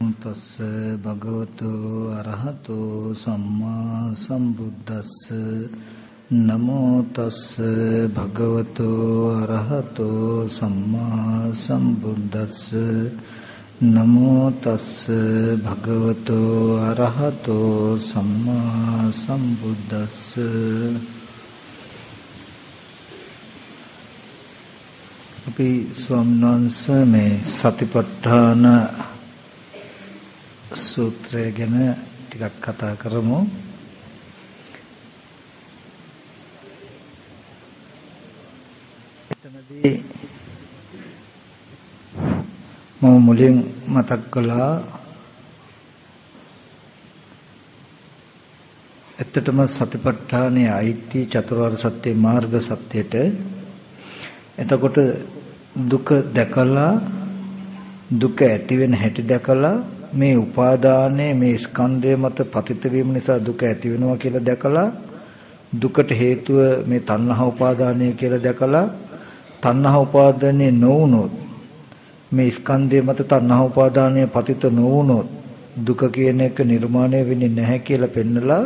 තස්ස භගවතු අරහතෝ සම්මා සම්බුද්දස්ස. නමෝ තස්ස භගවතු අරහතෝ සම්මා සම්බුද්දස්ස. නමෝ තස්ස භගවතු අරහතෝ සම්මා සම්බුද්දස්ස. අපි ස්වාමීන් වහන්සේ මේ සතිපට්ඨාන සූත්‍රය ගැන ටිකක් කතා කරමු. එතනදී මම මුලින් මතක් කළා ඇත්තටම සතිපට්ඨානයේ අයිති චතුරාර්ය සත්‍ය මාර්ග සත්‍යයට එතකොට දුක දැකලා දුක ඇති වෙන හැටි දැකලා මේ උපාදානයේ මේ ස්කන්ධය මත පතිත වීම නිසා දුක ඇති වෙනවා කියලා දැකලා දුකට හේතුව මේ තණ්හා උපාදානය කියලා දැකලා තණ්හා උපාදානයේ නොවුනොත් මේ ස්කන්ධය මත තණ්හා උපාදානය පතිත නොවුනොත් දුක කියන එක නිර්මාණය වෙන්නේ නැහැ කියලා පෙන්නලා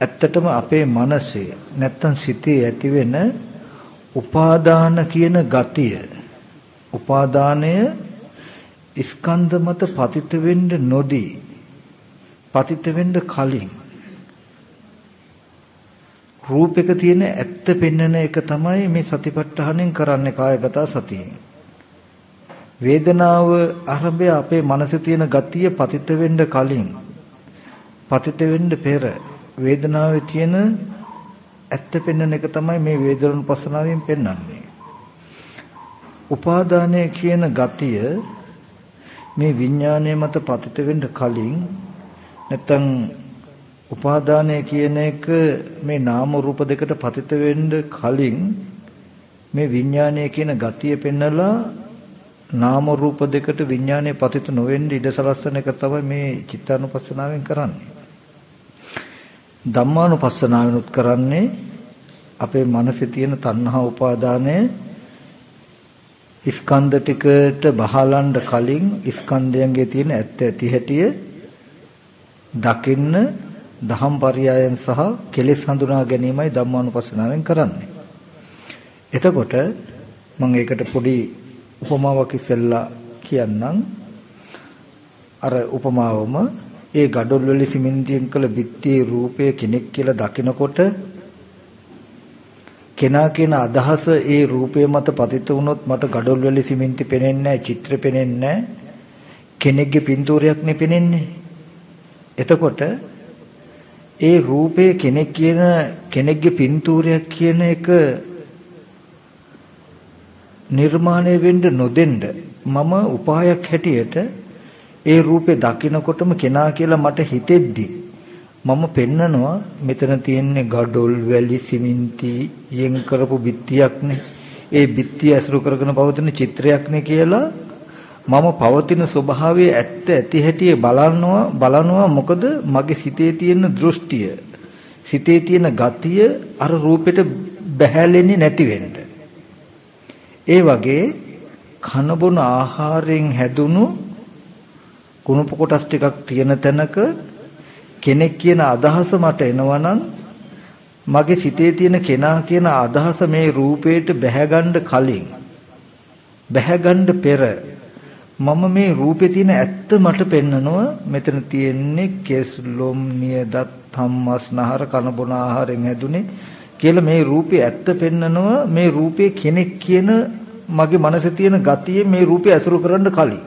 ඇත්තටම අපේ මනසේ නැත්තම් සිතේ ඇති වෙන උපාදාන කියන ගතිය උපාදානය ස්කන්ධ මත පතිත වෙන්න නොදී පතිත වෙන්න කලින් රූපයක තියෙන ඇත්ත පෙන්වන එක තමයි මේ සතිපට්ඨානෙන් කරන්නේ කායගත සතියෙන් වේදනාව ආරම්භය අපේ මනසේ තියෙන ගතිය පතිත වෙන්න කලින් පතිත වෙන්න පෙර වේදනාවේ තියෙන ඇත්ත පෙන්වන එක තමයි මේ වේදනුපස්සනාවෙන් පෙන්වන්නේ. උපාදානය කියන ගතිය මේ විඥානය මත පතිත වෙන්න කලින් නැත්තම් උපාදානය කියන එක මේ නාම රූප දෙකට පතිත වෙන්න කලින් මේ විඥානය කියන ගතිය පෙන්නලා නාම රූප දෙකට විඥානය පතිත නොවෙන්න ඉඩ සලස්වන එක තමයි මේ චිත්තානුපස්සනාවෙන් කරන්නේ. ධම්මානුපස්සනාවෙනුත් කරන්නේ අපේ මනසේ තියෙන තණ්හා උපාදානය ස්කන්ධ ටිකට බහලන්න කලින් ස්කන්ධයන්ගේ තියෙන ඇත්ත ඇති හැටිය දකින්න දහම් පරයයන් සහ කෙලෙස් හඳුනා ගැනීමයි ධම්මානුපස්සනාවෙන් කරන්නේ. එතකොට මම ඒකට පොඩි උපමාවක් ඉස්සෙල්ලා කියන්නම්. අර උපමාවම ඒ gadol වල සිමෙන්තියෙන් කළ බිත්තියේ රූපය කෙනෙක් කියලා දකිනකොට කෙනා කියන අදහස ඒ රූපය මත පතිත වුණොත් මට gadol වල සිමෙන්ති පේන්නේ නැහැ චිත්‍ර පේන්නේ නැහැ. කෙනෙක්ගේ පින්තූරයක් නේ පේන්නේ එතකොට ඒ රූපේ කෙනෙක් කියන කෙනෙක්ගේ පින්තූරයක් කියන එක නිර්මාණය වෙන්න නොදෙන්න මම උපායක් හැටියට ඒ රූපේ දකිනකොටම කෙනා කියලා මට හිතෙද්දි මම පෙන්නනවා මෙතන තියෙන්නේ ගඩොල් වැලි සිමින්ති යෙන් කරපු බිත්තියක්නේ. ඒ බිත්තිය ඇසුරු කරගෙන පවතින චිත්‍රයක්නේ කියලා මම පවතින ස්වභාවයේ ඇත්ත ඇති හැටි බලනවා බලනවා මොකද මගේ සිතේ තියෙන දෘෂ්ටිය. සිතේ තියෙන ගතිය අර රූපෙට බැහැලෙන්නේ නැති වෙන්න. ඒ වගේ කන බොන ආහාරයෙන් හැදුණු කුණුප කොටස් ටිකක් තියෙන තැනක කෙනෙක් කියන අදහස මට එනවනම් මගේ සිතේ තියෙන කෙනා කියන අදහස මේ රූපේට බැහැගන්න කලින් බැහැගන්න පෙර මම මේ රූපේ තියෙන ඇත්ත මට පෙන්නනවා. මෙතන තියෙන්නේ කෙස් ලොම් නියදත් ධම්මස්නහර කන බොන ආහාරයෙන් හැදුනේ කියලා මේ රූපේ ඇත්ත පෙන්නනවා. මේ රූපේ කෙනෙක් කියන මගේ මනසේ තියෙන ගතිය මේ රූපේ ඇසුරු කරන්න කලින්.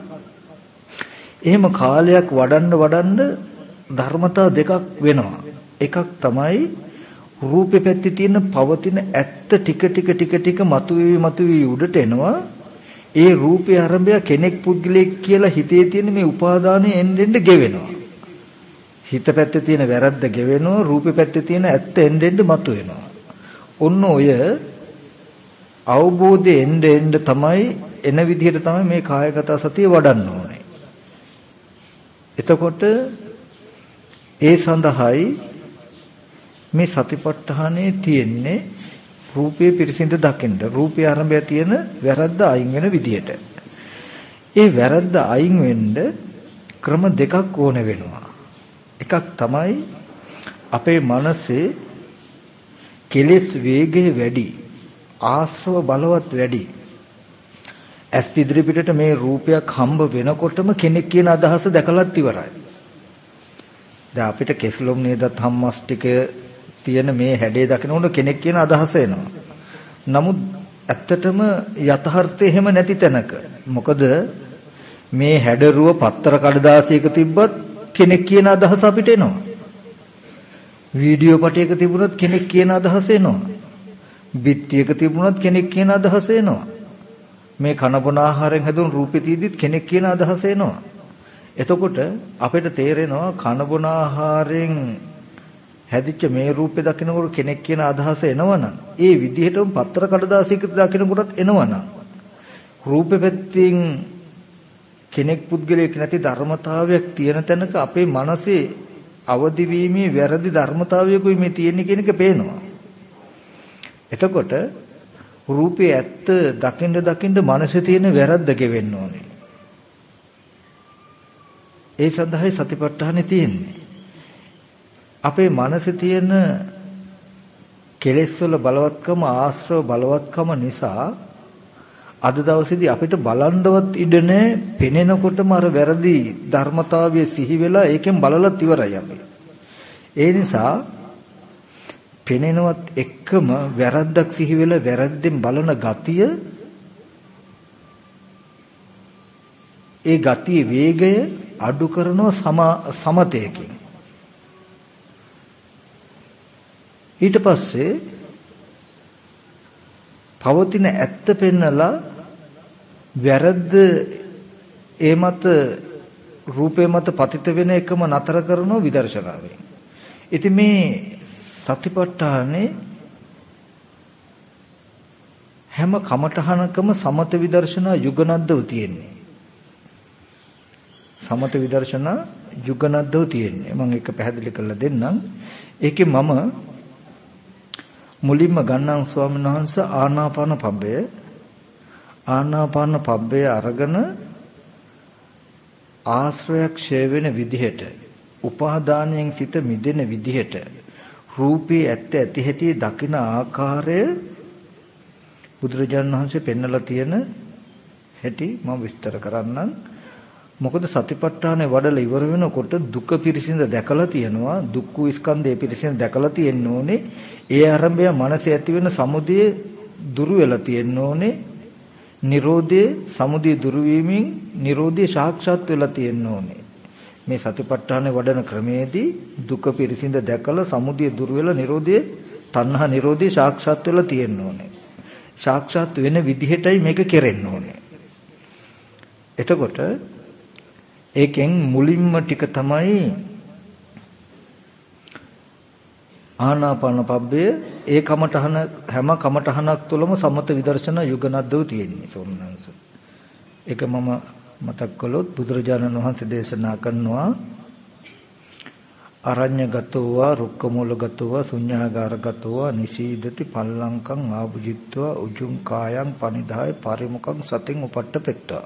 එහෙම කාලයක් වඩන්න වඩන්න ධර්මතා දෙකක් වෙනවා. එකක් තමයි රූපේ පැත්තේ තියෙන පවතින ඇත්ත ටික ටික ටික ටික මතුවේවි මතුවේවි උඩට එනවා. ඒ රූපේ ආරම්භය කෙනෙක් පුද්ගලෙක් කියලා හිතේ තියෙන මේ උපාදානෙ එන්න එන්න ගෙවෙනවා. හිත පැත්තේ තියෙන වැරද්ද ගෙවෙනවා රූපේ පැත්තේ තියෙන ඇත්ත එන්න එන්න මතුවෙනවා. ඔන්න ඔය අවබෝධය එන්න එන්න තමයි එන විදිහට තමයි මේ කායගත සතිය වඩන්න ඕනේ. එතකොට ඒ සඳහායි මේ සතිපට්ඨානයේ තියෙන්නේ රූපේ පිරිසිඳ දකින්න. රූපේ ආරම්භය තියෙන වැරද්ද අයින් වෙන විදියට. ඒ වැරද්ද අයින් වෙන්න ක්‍රම දෙකක් ඕන වෙනවා. එකක් තමයි අපේ මනසේ කෙලෙස් වේගය වැඩි ආශ්‍රව බලවත් වැඩි. ඇස් ඉදිරි පිටට මේ රූපයක් හම්බ වෙනකොටම කෙනෙක් කියන අදහස දැකලත් ඉවරයි. දැන් අපිට කෙස්ලොම් නේදත් හම්මස් ටික තියෙන මේ හැඩේ දකිනකොට කෙනෙක් කියන අදහස එනවා නමුත් ඇත්තටම යථාර්ථය එහෙම නැති තැනක මොකද මේ හැඩරුව පත්තර කඩදාසියක තිබ්බත් කෙනෙක් කියන අදහස අපිට එනවා වීඩියෝ පටයක තිබුණොත් කෙනෙක් කියන අදහස එනවා. බිත්තියක තිබුණොත් කෙනෙක් කියන අදහස එනවා. මේ කනබුන ආහාරයෙන් හැදුණු රූපේ තීදිත් කෙනෙක් කියන අදහස එනවා. එතකොට අපිට තේරෙනවා කනබුන ආහාරයෙන් හැදිච්ච මේ රූපේ දකිනකොට කෙනෙක් කියන අදහස එනවනම් ඒ විදිහටම පත්‍ර කඩදාසියක දකිනකොටත් එනවනම් රූපේ පැත්තෙන් කෙනෙක් පුද්ගලයෙක් නැති ධර්මතාවයක් තියෙන තැනක අපේ මනසේ අවදි වීමේ වැරදි ධර්මතාවයකුයි මේ තියෙන්නේ කියන එක පේනවා. එතකොට රූපේ ඇත්ත දකින්න දකින්න මනසේ තියෙන වැරද්ද ගෙවෙන්න ඕනේ. ඒ සඳහායි සතිපට්ඨානෙ තියෙන්නේ. අපේ මනසේ තියෙන කෙලෙස් වල බලවත්කම ආශ්‍රව බලවත්කම නිසා අද දවසේදී අපිට බලන්නවත් ඉඩ නැහැ පෙනෙනකොටම අර වැරදි ධර්මතාවය සිහි වෙලා ඒකෙන් බලලත් ඉවරයි අපි. ඒ නිසා පෙනෙනවත් එක්කම වැරද්දක් සිහි වෙලා වැරද්දෙන් බලන ගතිය ඒ ගතියේ වේගය අඩු කරනවා සමතයකින්. ඊට පස්සේ පවතින ඇත්ත පෙන්නලා වැරද්ද ඒ මත රූපේ මත පතිත වෙන එකම නතර කරන විදර්ශනාවෙන්. ඉතින් මේ සතිපට්ඨානේ හැම කමඨහනකම සමත විදර්ශනා යුගනද්දව තියෙන්නේ. සමත විදර්ශනා යුගනද්දව තියෙන්නේ. මම ඒක පැහැදිලි කරලා දෙන්නම්. ඒකේ මම මුලින්ම ගන්නම් ස්වාමීන් වහන්සේ ආනාපාන පබ්බය ආනාපාන පබ්බය අරගෙන ආශ්‍රයක් ඡය වෙන විදිහට උපාදානයෙන් සිත මිදෙන විදිහට රූපේ ඇත්ත ඇති හැටි දකින ආකාරය බුදුරජාණන් වහන්සේ පෙන්වලා තියෙන හැටි මම විස්තර කරන්නම් මොකද සතිපට්ඨානේ වඩලා ඉවර වෙනකොට දුක පිරිසිඳ දැකලා තියෙනවා දුක්ඛ ස්කන්ධය පිරිසිඳ දැකලා තියෙන්න ඕනේ. ඒ ආරම්භය මනසේ ඇති වෙන සමුදය දුරු වෙලා තියෙන්න ඕනේ. නිරෝධයේ සමුදය දුරු වීමෙන් නිරෝධය සාක්ෂාත් වෙලා තියෙන්න ඕනේ. මේ සතිපට්ඨානේ වඩන ක්‍රමේදී දුක පිරිසිඳ දැකලා සමුදය දුරු වෙලා නිරෝධයේ තණ්හා නිරෝධය සාක්ෂාත් වෙලා තියෙන්න ඕනේ. සාක්ෂාත් වෙන විදිහටයි මේක කෙරෙන්න ඕනේ. එතකොට ඒකෙන් මුලින්ම ටික තමයි ආනාපාන පබ්බය ඒ කමඨහන හැම කමඨහනක් තුළම සමත විදර්ශන යුගනද්දව තියෙන්නේ සෝමනංශ. ඒක මම මතක් කළොත් බුදුරජාණන් වහන්සේ දේශනා කරනවා අරඤ්‍යගතෝවා රුක්කමූලගතෝවා ශුඤ්ඤාගාරගතෝවා නිසීදති පල්ලංකං ආභුජිත්වා උජුං කායං පනිදාය පරිමුඛං සතින් උපට්ඨපෙත්තා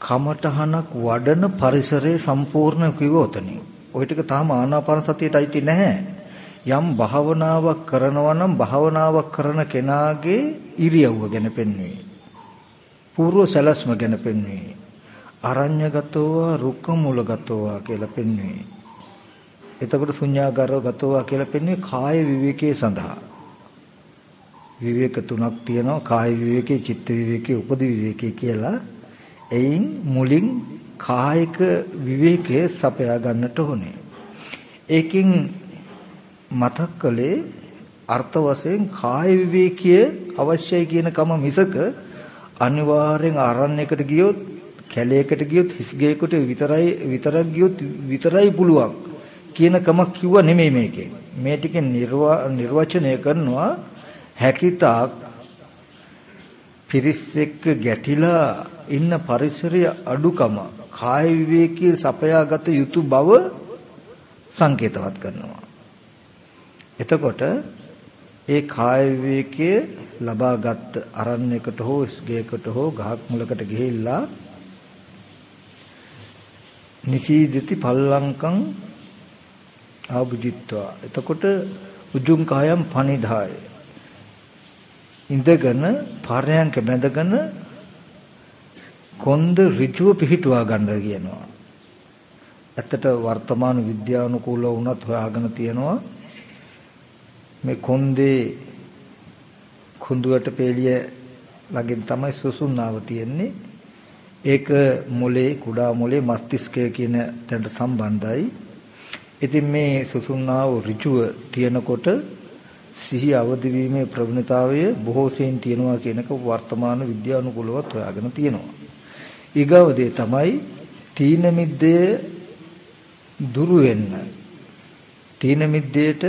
කමඨහනක් වඩන පරිසරයේ සම්පූර්ණ කිවෝතනේ. ওই ටික තාම ආනාපාන සතියට අයිති නැහැ. යම් භාවනාවක් කරනවා නම් භාවනාවක් කරන කෙනාගේ ඉරියව්ව ගැන පෙන්වන්නේ. పూర్ව සලස්ම ගැන පෙන්වන්නේ. අරඤ්‍යගතෝවා රුක්ක මූලගතෝවා කියලා පෙන්වන්නේ. එතකොට ශුඤ්ඤාගාරගතෝවා කියලා පෙන්වන්නේ කාය විවේකයේ සඳහා. විවේක තුනක් තියෙනවා කාය විවේකේ, චිත්ත විවේකේ, උපදි විවේකේ කියලා. එයින් මුලින් කායික විවේකයේ සපයා ගන්නට ඕනේ. ඒකින් මතක් කළේ අර්ථ වශයෙන් කාය විවේකීය අවශ්‍යයි කියන කම මිසක අනිවාර්යෙන් ආරණ්‍යයකට ගියොත් කැලේකට ගියොත් හිස්ගේකට විතරයි විතරක් ගියොත් විතරයි පුළුවන් කියන කමක් කිව්ව නෙමෙයි මේකේ. මේ ටිකෙන් නිර්වචනය කරනවා හැකිතාක් පිරිස් එක්ක ගැටිලා ඉන්න පරිසරය අඩුකම කාය විවේකී සපයාගත යුතු බව සංකේතවත් කරනවා. එතකොට ඒ කාය විවේකයේ ලබාගත් අරණ්‍යයකට හෝ ස්ගේකට හෝ ගහක් මුලකට ගිහිල්ලා නිසීදති පල්ලංකං ආභුජිත්වා එතකොට උජුං කායම් පනිදාය ඉඳගෙන පාරයන්ක බැඳගෙන කොන්ද ඍජුව පිහිටුවා ගන්න කියනවා. ඇත්තට වර්තමාන විද්‍යානුකූලව වුණත් හොයාගෙන තියෙනවා මේ කොන්දේ කුඳුවට පෙළිය ළඟින් තමයි සුසුම්නාව තියෙන්නේ. ඒක මොලේ කුඩා මොලේ මස්තිෂ්කය කියන තැනට සම්බන්ධයි. ඉතින් මේ සුසුම්නාව ඍජුව තියෙනකොට සිහි අවදි වීමේ ප්‍රවණතාවය බොහෝ සෙයින් තියෙනවා කියනක වර්තමාන විද්‍යානුකූලව හොයාගෙන තියෙනවා. ඊගවදී තමයි තීන මිද්දේ දුරු වෙන්න. තීන මිද්දේට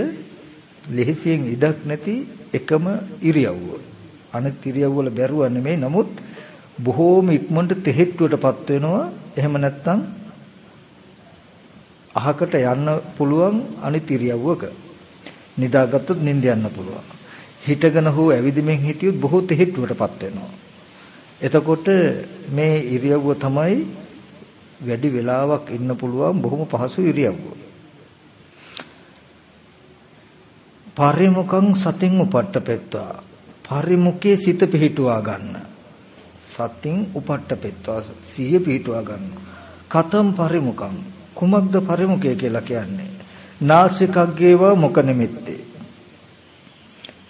ලෙහසියෙන් ඉඩක් නැති එකම ඉරියව්ව. අනිත් ඉරියව් වල බැරුව නෙමෙයි නමුත් බොහෝම ඉක්මනට තෙහෙට්ටුවටපත් වෙනවා. එහෙම නැත්නම් අහකට යන්න පුළුවන් අනිත් ඉරියව්වක. නිදාගත්තොත් නිින්ද යන්න පුළුවන්. හිටගෙන හෝ ඇවිදින්මින් හිටියොත් බොහෝ තෙහෙට්ටුවටපත් වෙනවා. එතකොට මේ ඉරියව්ව තමයි වැඩි වෙලාවක් ඉන්න පුළුවන් බොහොම පහසු ඉරියව්ව. පරිමුඛං සතින් උපට්ඨපෙත්වා පරිමුඛේ සිත පිහිටුවා ගන්න. සතින් උපට්ඨපෙත්වා සිහිය පිහිටුවා ගන්න. කතම් පරිමුඛං කුමක්ද පරිමුඛය කියලා කියන්නේ? නාසිකග්ගේව මොක නිමිත්තේ.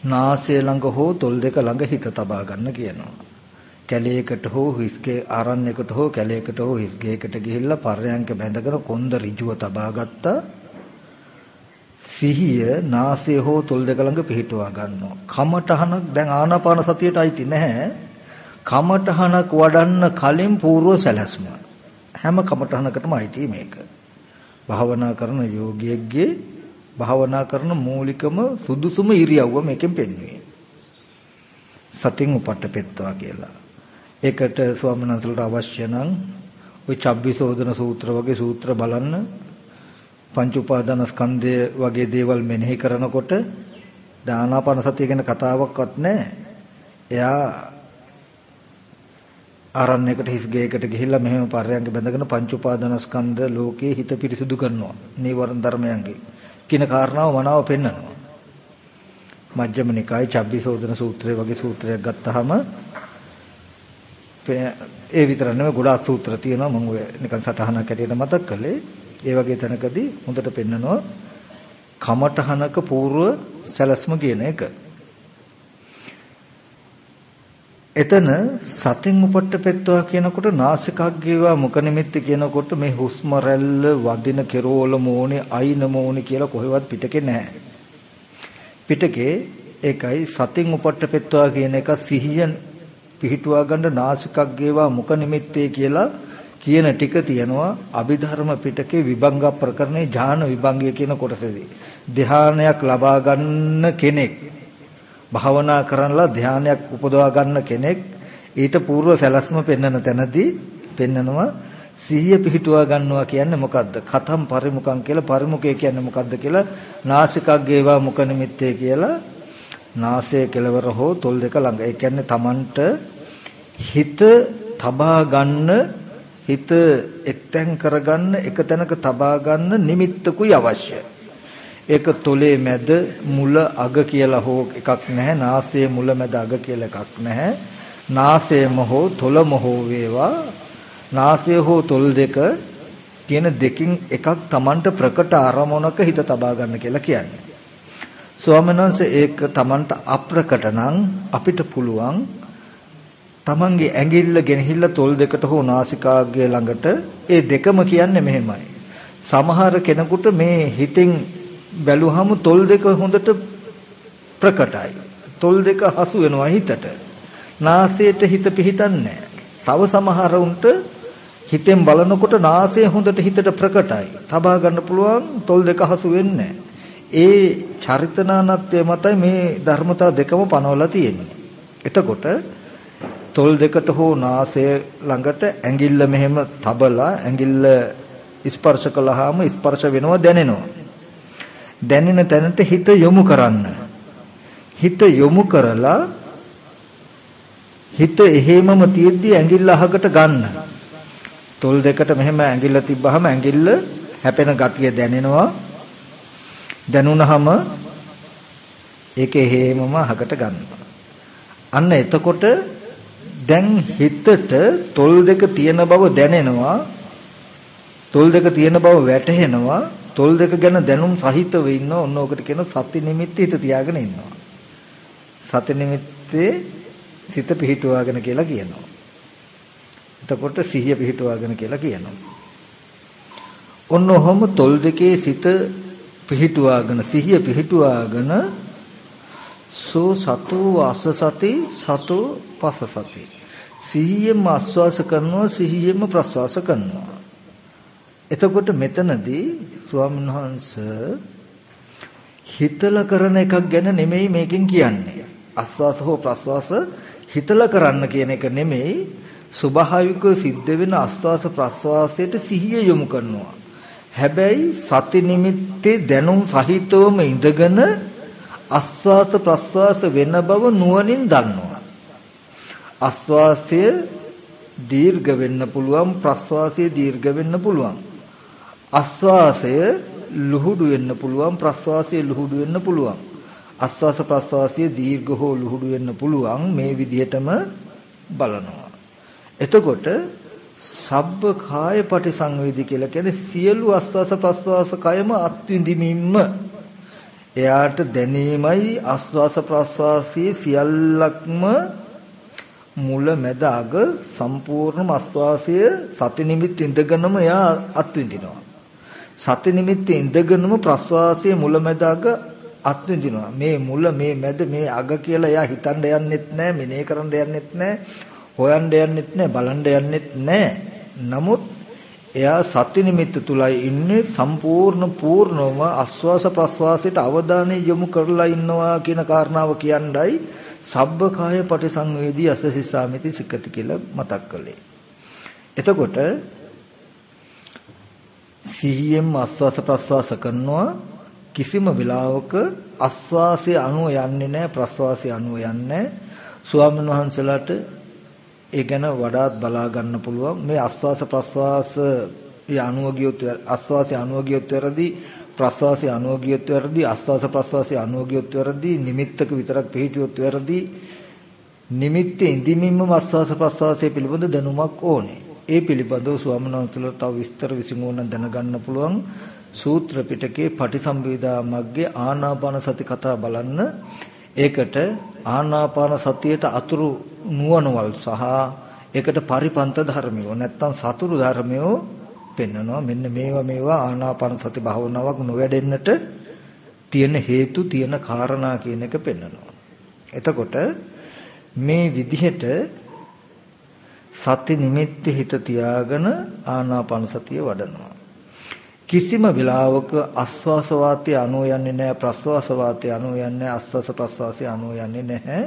නාසය ළඟ හෝ තොල් දෙක ළඟ හිත තබා ගන්න කියනවා. කැලේකට හෝ හිස්ගේ ආරණ්‍යයකට හෝ කැලේකට හෝ හිස්ගේකට ගිහිල්ලා පර්යංක බැඳගෙන කොන්ද ඍජුව තබා ගත්තා. සිහිය නාසය හෝ තොල් දෙක ළඟ පිහිටුවා ගන්නවා. කමඨහනක් දැන් ආනාපාන සතියට අයිති නැහැ. කමඨහනක් වඩන්න කලින් పూర్ව සැලැස්ම. හැම කමඨහනකටම අයිති මේක. භාවනා කරන යෝගියෙක්ගේ භාවනා කරන මූලිකම සුදුසුම ඉරියව්ව මේකෙන් පෙන්වන්නේ. සතින් උපට්ඨපෙත්වා කියලා. ඒකට ස්වාමීන් වහන්සේලාට අවශ්‍ය නම් ওই චබ්බිසෝදන සූත්‍ර වගේ සූත්‍ර බලන්න පංච උපාදාන ස්කන්ධය වගේ දේවල් මෙනෙහි කරනකොට දානාපාන සතිය ගැන කතාවක්වත් නැහැ. එයා ආරණ්‍යයකට හිස් ගේයකට ගිහිල්ලා මෙහෙම පරයන්ක බැඳගෙන පංච උපාදානස්කන්ධ ලෝකේ හිත පිරිසුදු කරනවා. නීවරණ ධර්මයන්ගේ කින කාරණාව මනාව පෙන්වනවා. මජ්ක්‍ධිම නිකායේ චබ්බිසෝදන සූත්‍රය වගේ සූත්‍රයක් ගත්තාම ඒ විතර නෙමෙයි ගොඩාක් සූත්‍ර තියෙනවා මම ඔය නිකන් සටහනක් ඇටියට මතක් කළේ. ඒ වගේ තැනකදී හොඳට පෙන්නනවා කමඨහනක పూర్ව සැලැස්ම කියන එක. එතන සතින් උපට්ඨපෙත්වා කියනකොට නාසිකාග්ගේවා මුඛ නිමිත්ත කියනකොට මේ හුස්ම රැල්ල වදින කෙරෝල මෝනේ අයින මෝනේ කියලා කොහෙවත් පිටකේ නැහැ. පිටකේ ඒකයි සතින් උපට්ඨපෙත්වා කියන එක සිහියෙන් පිහිටුවා ගන්න නාසිකාග්ගේවා මුඛ නිමිත්තේ කියලා කියන ටික තියෙනවා අභිධර්ම පිටකේ විභංග ප්‍රකරණේ ඥාන විභංගය කියන කොටසේදී. ධානයක් ලබා ගන්න කෙනෙක් භාවනා කරනලා ධානයක් උපදවා ගන්න කෙනෙක් ඊට పూర్ව සැලැස්ම පෙන්වන තැනදී පෙන්නනවා සිහිය පිහිටුවා ගන්නවා කියන්නේ මොකද්ද? කතම් පරිමුඛං කියලා පරිමුඛය කියන්නේ මොකද්ද කියලා නාසිකග්ගේවා මුඛ නිමිත්තේ කියලා නාසය කෙලවර හෝ තොල් දෙක ළඟ. ඒ කියන්නේ Tamanට හිත තබා ගන්න හිත එක්තෙන් කරගන්න එක තැනක තබා ගන්න නිමිත්තකුයි අවශ්‍යයි. ඒක තොලේ මැද මුල අග කියලා හෝ එකක් නැහැ. නාසයේ මුල මැද අග කියලා එකක් නැහැ. නාසයම හෝ තොලම හෝ වේවා. නාසය හෝ තොල් දෙක කියන දෙකින් එකක් Tamanට ප්‍රකට අරමුණක හිත තබා ගන්න කියලා කියන්නේ. ස්වාමීන් වහන්සේ ඒක Tamanට අප්‍රකට නම් අපිට පුළුවන් Tamanගේ ඇඟිල්ල ගෙනහිල්ලා තොල් දෙකට හෝ නාසිකාග්‍රය ළඟට ඒ දෙකම කියන්නේ මෙහෙමයි. සමහර කෙනෙකුට මේ හිතින් බැලුවහම තොල් දෙක හොඳට ප්‍රකටයි. තොල් දෙක හසු වෙනවා හිතට. නාසයට හිත පිහිටන්නේ තව සමහර උන්ට හිතෙන් බලනකොට නාසය හොඳට හිතට ප්‍රකටයි. තබා ගන්න පුළුවන් තොල් දෙක හසු වෙන්නේ ඒ චරිතනානත්වය මතයි මේ ධර්මතා දෙකම පනවලා තියෙන්නේ. එතකොට තොල් දෙකට හෝ නාසය ළඟට ඇඟිල්ල මෙහෙම තබලා ඇඟිල්ල ස්පර්ශ කළාම ස්පර්ශ වෙනවා දැනෙනවා. දැනෙන තැනට හිත යොමු කරන්න. හිත යොමු කරලා හිත එහෙමම තියෙද්දි ඇඟිල්ල අහකට ගන්න. තොල් දෙකට මෙහෙම ඇඟිල්ල තිබ්බහම ඇඟිල්ල හැපෙන ගතිය දැනෙනවා. දැනුණහම ඒකේ හේමම අහකට ගන්නවා. අන්න එතකොට දැන් හිතට තොල් දෙක තියෙන බව දැනෙනවා. තොල් දෙක තියෙන බව වැටහෙනවා. තොල් දෙක ගැන දැනුම් සහිතව ඉන්න ඕන ඔකට කියන සති නිමිත්ත හිත තියාගෙන ඉන්නවා. සති නිමිත්තේ සිත පිහිටුවාගෙන කියලා කියනවා. එතකොට සිහිය පිහිටුවාගෙන කියලා කියනවා. ඔන්න ඔහොම තොල් දෙකේ සිත පිහිටුවාගෙන සිහිය පිහිටුවාගෙන සෝ සතෝ අස සති සතෝ පස සති. සිහියෙන්ම ආස්වාස කරනවා සිහියෙන්ම ප්‍රස්වාස කරනවා. එතකොට මෙතනදී ස්වාමීන් වහන්සේ හිතලා කරන එකක් ගැන නෙමෙයි මේකෙන් කියන්නේ. ආස්වාස හෝ ප්‍රස්වාස හිතලා කරන්න කියන එක නෙමෙයි. ස්වභාවිකව සිද්ධ වෙන ආස්වාස ප්‍රස්වාසයට සිහිය යොමු කරනවා. හැබැයි සති නිමිත්තේ දැනුම් සහිතවම ඉඳගෙන ආස්වාස ප්‍රස්වාස වෙන බව නුවණින් දන්නවා. ආස්වාසය දීර්ඝ වෙන්න පුළුවන් ප්‍රස්වාසය දීර්ඝ වෙන්න පුළුවන්. ආස්වාසය ලුහුඩු වෙන්න පුළුවන් ප්‍රස්වාසය ලුහුඩු වෙන්න පුළුවන්. ආස්වාස ප්‍රස්වාසය දීර්ඝ හෝ ලුහුඩු වෙන්න පුළුවන් මේ විදිහටම බලනවා. එතකොට සබ්බ කාය පටිසංවේදී කියලා කියන්නේ සියලු ආස්වාස ප්‍රස්වාස කයම අත්විඳිමින්ම එයාට දැනීමයි ආස්වාස ප්‍රස්වාසී සියල්ලක්ම මුල මැද අග සම්පූර්ණ ආස්වාසය සති නිමිත් ඉඳගෙනම එයා අත්විඳිනවා. සති නිමිත් ඉඳගෙනම ප්‍රස්වාසයේ මුල මැද අග අත්විඳිනවා. මේ මුල මේ මැද මේ අග කියලා එයා හිතන්න යන්නෙත් නැහැ මෙනේ කරන්න යන්නෙත් නැහැ හොයන්න යන්නෙත් නැහැ බලන්න යන්නෙත් නැහැ නමුත් එයා සති නිමිත්ත තුලයි ඉන්නේ සම්පූර්ණ පූර්ණවම ආස්වාස ප්‍රස්වාසයට අවධානය යොමු කරලා ඉන්නවා කියන කාරණාව කියන්නයි සබ්බකාය පටිසංවේදී අසසිසාමිති සික්කති කියලා මතක් කළේ. එතකොට සිහියෙන් ආස්වාස ප්‍රස්වාස කරනවා. කිසිම වෙලාවක ආස්වාසය අනුව යන්නේ නැහැ ප්‍රස්වාසය අනුව යන්නේ ස්වාමීන් වහන්සේලාට ඒ ගැන වඩාත් බලා ගන්න පුළුවන්. මේ ආස්වාස ප්‍රස්වාස ය අනුව ගියොත් ආස්වාසය අනුව ගියොත් වැරදි ප්‍රස්වාසය අනුව ගියොත් වැරදි ආස්වාස ප්‍රස්වාසය අනුව ගියොත් වැරදි නිමිත්තක විතරක් පිළිහිටියොත් වැරදි. නිමිත්තේ ඉඳිමින්ම ආස්වාස ප්‍රස්වාසය පිළිබඳ දැනුමක් ඕනේ. ඒ පිළිබඳව ස්වාමීන් වහන්සේලා තව විස්තර විසඳුම් දැනගන්න පුළුවන්. සූත්‍ර පිටකේ පටිසම්භේදා මග්ගේ ආනාපාන සති කතා බලන්න. ඒකට ආනාපාන සතියට අතුරු නුවණවල් සහ ඒකට පරිපන්ත ධර්මියෝ නැත්තම් සතුරු ධර්මියෝ පෙන්නනවා මෙන්න මේවා මේවා ආනාපාන සති භාවනාවක් නොවැඩෙන්නට තියෙන හේතු තියෙන කාරණා කියන එක පෙන්නනවා. එතකොට මේ විදිහට සති නිමිත්ත හිත තියාගෙන ආනාපාන සතිය වඩනවා. කිසිම වෙලාවක ආස්වාස වාතය අනෝ යන්නේ නැහැ ප්‍රස්වාස වාතය අනෝ යන්නේ ආස්වාස ප්‍රස්වාසය අනෝ යන්නේ නැහැ.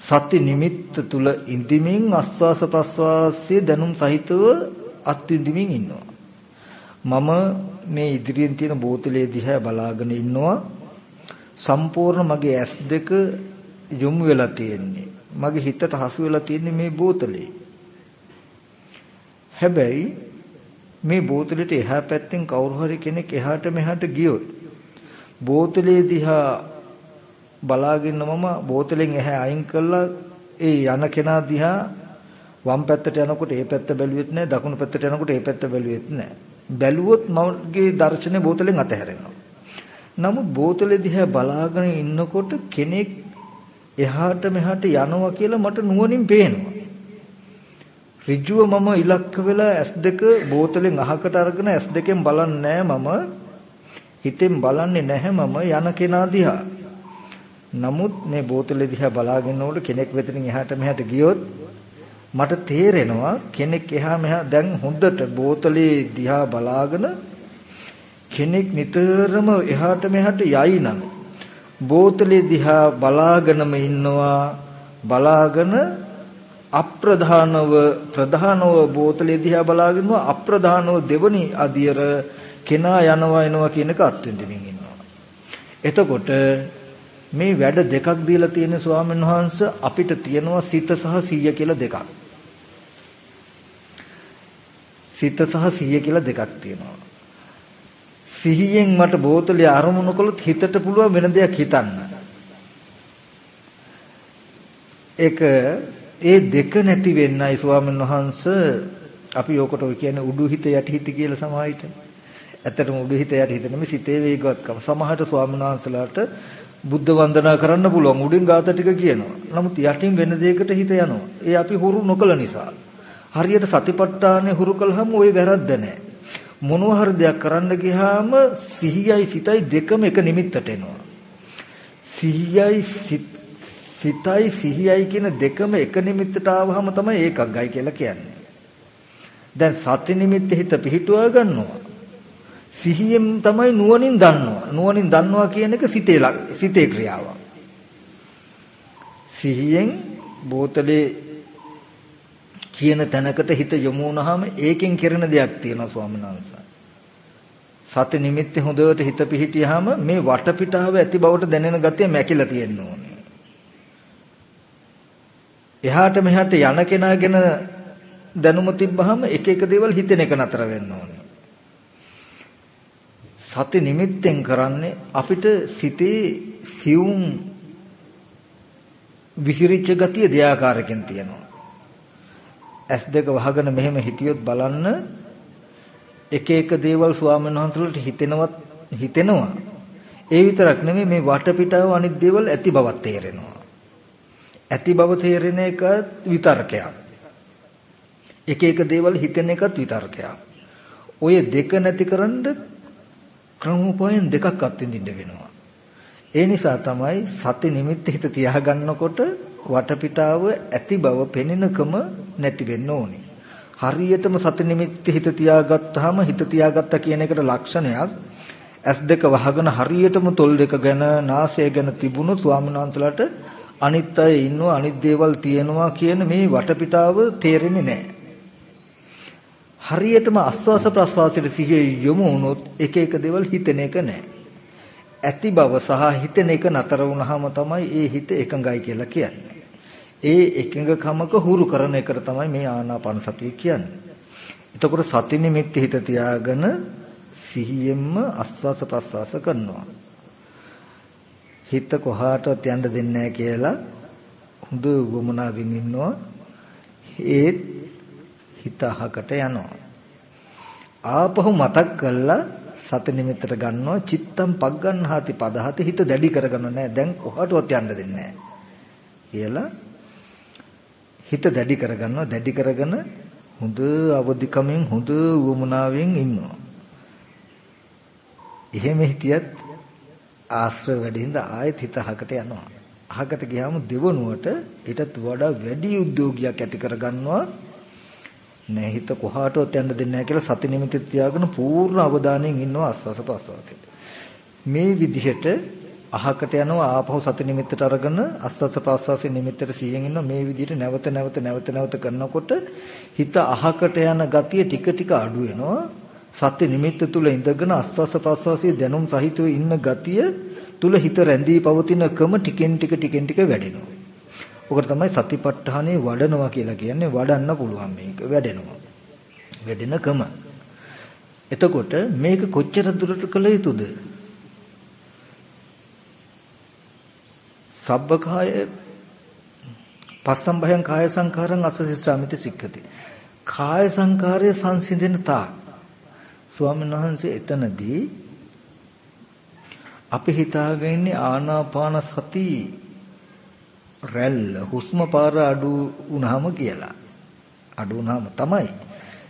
සති නිමිත්ත තුල ඉඳිමින් ආස්වාස ප්‍රස්වාසයේ දැනුම් සහිතව අත්විඳිමින් ඉන්නවා. මම මේ ඉදිරියෙන් තියෙන බෝතලේ දිහා බලාගෙන ඉන්නවා. සම්පූර්ණ මගේ ඇස් දෙක යොමු වෙලා තියෙන්නේ. මගේ හිතට හසු වෙලා තියෙන්නේ මේ බෝතලේ. හැබැයි මේ බෝතලෙට එහා පැත්තෙන් කවුරු හරි කෙනෙක් එහාට මෙහාට ගියොත් බෝතලේ දිහා බලාගෙන මම බෝතලෙන් එහා අයින් කළා. ඒ යන කෙනා දිහා වම් පැත්තට යනකොට ඒ පැත්ත බැලුවෙත් නැහැ දකුණු පැත්තට යනකොට ඒ පැත්ත බැලුවෙත් නැහැ. බැලුවොත් මගේ දර්ශනේ බෝතලෙන් අතහැරෙනවා. නමුත් බෝතලේ දිහා බලාගෙන ඉන්නකොට කෙනෙක් එහාට මෙහාට යනවා කියලා මට නුවණින් පේනවා. ඍජුව මම ඉලක්ක වෙලා S2 බෝතලෙන් අහකට අරගෙන S2ෙන් බලන්නේ මම හිතෙන් බලන්නේ නැහැ මම යන කෙනා දිහා. නමුත් මේ බෝතලේ දිහා බලාගෙන උඩ කෙනෙක් වෙතනින් එහාට මෙහාට ගියොත් මට තේරෙනවා කෙනෙක් එහා මෙහා දැන් හොඳට බෝතලේ දිහා බලාගෙන කෙනෙක් නිතරම එහාට මෙහාට යයි නම් බෝතලේ දිහා බලාගෙනම ඉන්නවා බලාගෙන අප්‍රධානව ප්‍රධානව බෝතලේ දිහා බලාගෙන අප්‍රධානව දෙවනි අදියර කෙනා යනවා එනවා කියන එක අත්විඳින්න ඉන්නවා. එතකොට මේ වැඩ දෙකක් දීලා තියෙන ස්වාමීන් වහන්සේ අපිට තියෙනවා සිත සහ සීය කියලා දෙකක්. සිත සහ සිහිය කියලා දෙකක් තියෙනවා. සිහියෙන් මට බෝතලේ අරමුණු කළොත් හිතට පුළුවන් වෙන දෙයක් හිතන්න. ඒක ඒ දෙක නැති වෙන්නයි ස්වාමීන් වහන්සේ අපි යෝකට ඔය කියන්නේ උඩු හිත යටි හිත කියලා සමාහිත. ඇත්තටම උඩු හිත යටි හිත නෙමෙයි සිතේ වේගවත්කම. සමහරට ස්වාමීන් වහන්සේලාට බුද්ධ වන්දනා කරන්න පුළුවන් උඩින් ගාත ටික කියනවා. නමුත් යටින් වෙන දෙයකට හිත යනවා. ඒ අපි හුරු නොකළ නිසා. හරියට සතිපට්ඨානෙ හුරු කළාම ওই වැරද්ද නැහැ. මොනවා හරි දෙයක් කරන්න ගියාම සිහියයි සිතයි දෙකම එක නිමිත්තට එනවා. සිහියයි සිතයි සිහියයි කියන දෙකම එක නිමිත්තට ආවහම තමයි ඒකක් ගයි කියලා කියන්නේ. දැන් සති නිමිත්ත හිත පිහිටුවා ගන්නවා. සිහියෙන් තමයි නුවණින් දන්නවා. නුවණින් දන්නවා කියන එක සිතේ සිතේ ක්‍රියාවක්. සිහියෙන් බෝතලේ කියන තැනකට හිත යොමු වුණාම ඒකෙන් කෙරෙන දෙයක් තියෙනවා ස්වාමීන් වහන්සේ. සති නිමිත්තේ හොඳට හිත පිහිටියාම මේ වටපිටාව ඇති බවට දැනෙන ගතිය මැකිලා තියෙන්න ඕනේ. එහාට මෙහාට යන කෙනාගෙන දැනුම තිබ්බහම එක එක දේවල් හිතෙන එක නතර වෙන්න ඕනේ. සති නිමිත්තෙන් කරන්නේ අපිට සිතේ සියුම් විසිරිච්ච ගතිය දෙයාකාරකින් තියෙනවා. ඇස් දෙක වහගෙන මෙහෙම හිටියොත් බලන්න එක එක දේවල් ස්වාමීන් වහන්සේලාට හිතෙනවත් හිතෙනවා. ඒ විතරක් නෙමෙයි මේ වටපිටාව අනිත් දේවල් ඇති බවක් තේරෙනවා. ඇති බව තේරෙන එක විතර්කයක්. එක එක දේවල් හිතෙන එකත් විතර්කයක්. ඔය දෙක නැතිකරන්න ක්‍රමෝපායන් දෙකක් අත්විඳින්න වෙනවා. ඒ නිසා තමයි සති නිමිත්ත හිත තියාගන්නකොට වටපිටාව ඇති බව පෙනෙනකම නැති වෙන්න ඕනේ. හරියටම සති නිමිත්ත හිත තියාගත්තාම හිත තියාගත්තා කියන එකට ලක්ෂණයක් ඇස් දෙක වහගෙන හරියටම තොල් දෙක ගැන නාසය ගැන තිබුණු ස්වාමීන් වහන්සේලාට අනිත් අය ඉන්නවා අනිත් දේවල් තියෙනවා කියන මේ වටපිටාව තේරෙන්නේ නැහැ. හරියටම ආස්වාස ප්‍රස්වාසයට සිහිය යොමු වුණොත් එක එක දේවල් හිතෙන එක නැහැ. ඇති බව සහ හිතෙන එක නතර වුණාම තමයි ඒ හිත එකඟයි කියලා කියන්නේ. ඒ එකඟකමක හුරු කරන එකට තමයි මේ ආනාපාන සතිය කියන්නේ. එතකොට සති නිමිත්ත හිත තියාගෙන සිහියෙන්ම ආස්වාස ප්‍රස්වාස කරනවා. හිත කොහාටවත් යන්න දෙන්නේ නැහැ කියලා හොඳ වමනාවෙන් ඉන්නවා. ඒත් හිත අහකට යනවා. ආපහු මතක් කළා සති නිමිත්තට ගන්නවා. චිත්තම් පග්ගන්හාති පදහති. හිත දැඩි කරගන්න නෑ. දැන් කොහටවත් යන්න දෙන්නේ නෑ කියලා හිත දැඩි කරගන්නවා. දැඩි කරගෙන හොඳ අවදිකමෙන් හොඳ වුමනාවෙන් ඉන්නවා. එහෙම හිටියත් ආශ්‍රව වැඩිින්ද ආයෙත් හිත අහකට යනවා අහකට ගියාම දෙවනුවට ඊටත් වඩා වැඩි උද්‍යෝගයක් ඇති කරගන්නවා නෑ හිත කොහාටවත් යන්න දෙන්නේ නැහැ කියලා සති නිමිති තියාගෙන පූර්ණ අවධානයෙන් ඉන්නවා ආස්වාස ප්‍රස්වාසයට. මේ විදිහට අහකට යනවා ආපහු සති නිමිත්තට අරගෙන ආස්වාස ප්‍රස්වාසයේ නිමිත්තට සිහියෙන් ඉන්නවා මේ විදිහට නැවත නැවත නැවත නැවත කරනකොට හිත අහකට යන ගතිය ටික ටික අඩු වෙනවා. සති නිමිත්ත තුල ඉඳගෙන ආස්වාස ප්‍රස්වාසයේ දැනුම් සහිතව ඉන්න ගතිය තුල හිත රැඳී පවතිනකම ටිකෙන් ටික ටිකෙන් ටික වැඩෙනවා. ඔකට තමයි සතිපට්ඨානේ වඩනවා කියලා කියන්නේ වඩන්න පුළුවන් මේක වැඩෙනවා. වැඩෙනකම. එතකොට මේක කොච්චර දුරට කළ යුතුද? සබ්බකාය පස්සම් භයං කාය සංඛාරං අසසිස්සාමිත සික්ඛති. කාය සංඛාරය සංසිඳෙන තා ස්වාමීන් වහන්සේ එතනදී අපි හිතාගෙන ඉන්නේ ආනාපාන සති රැල්ල හුස්ම පාර අඩු වුණාම කියලා. අඩු වුණාම තමයි.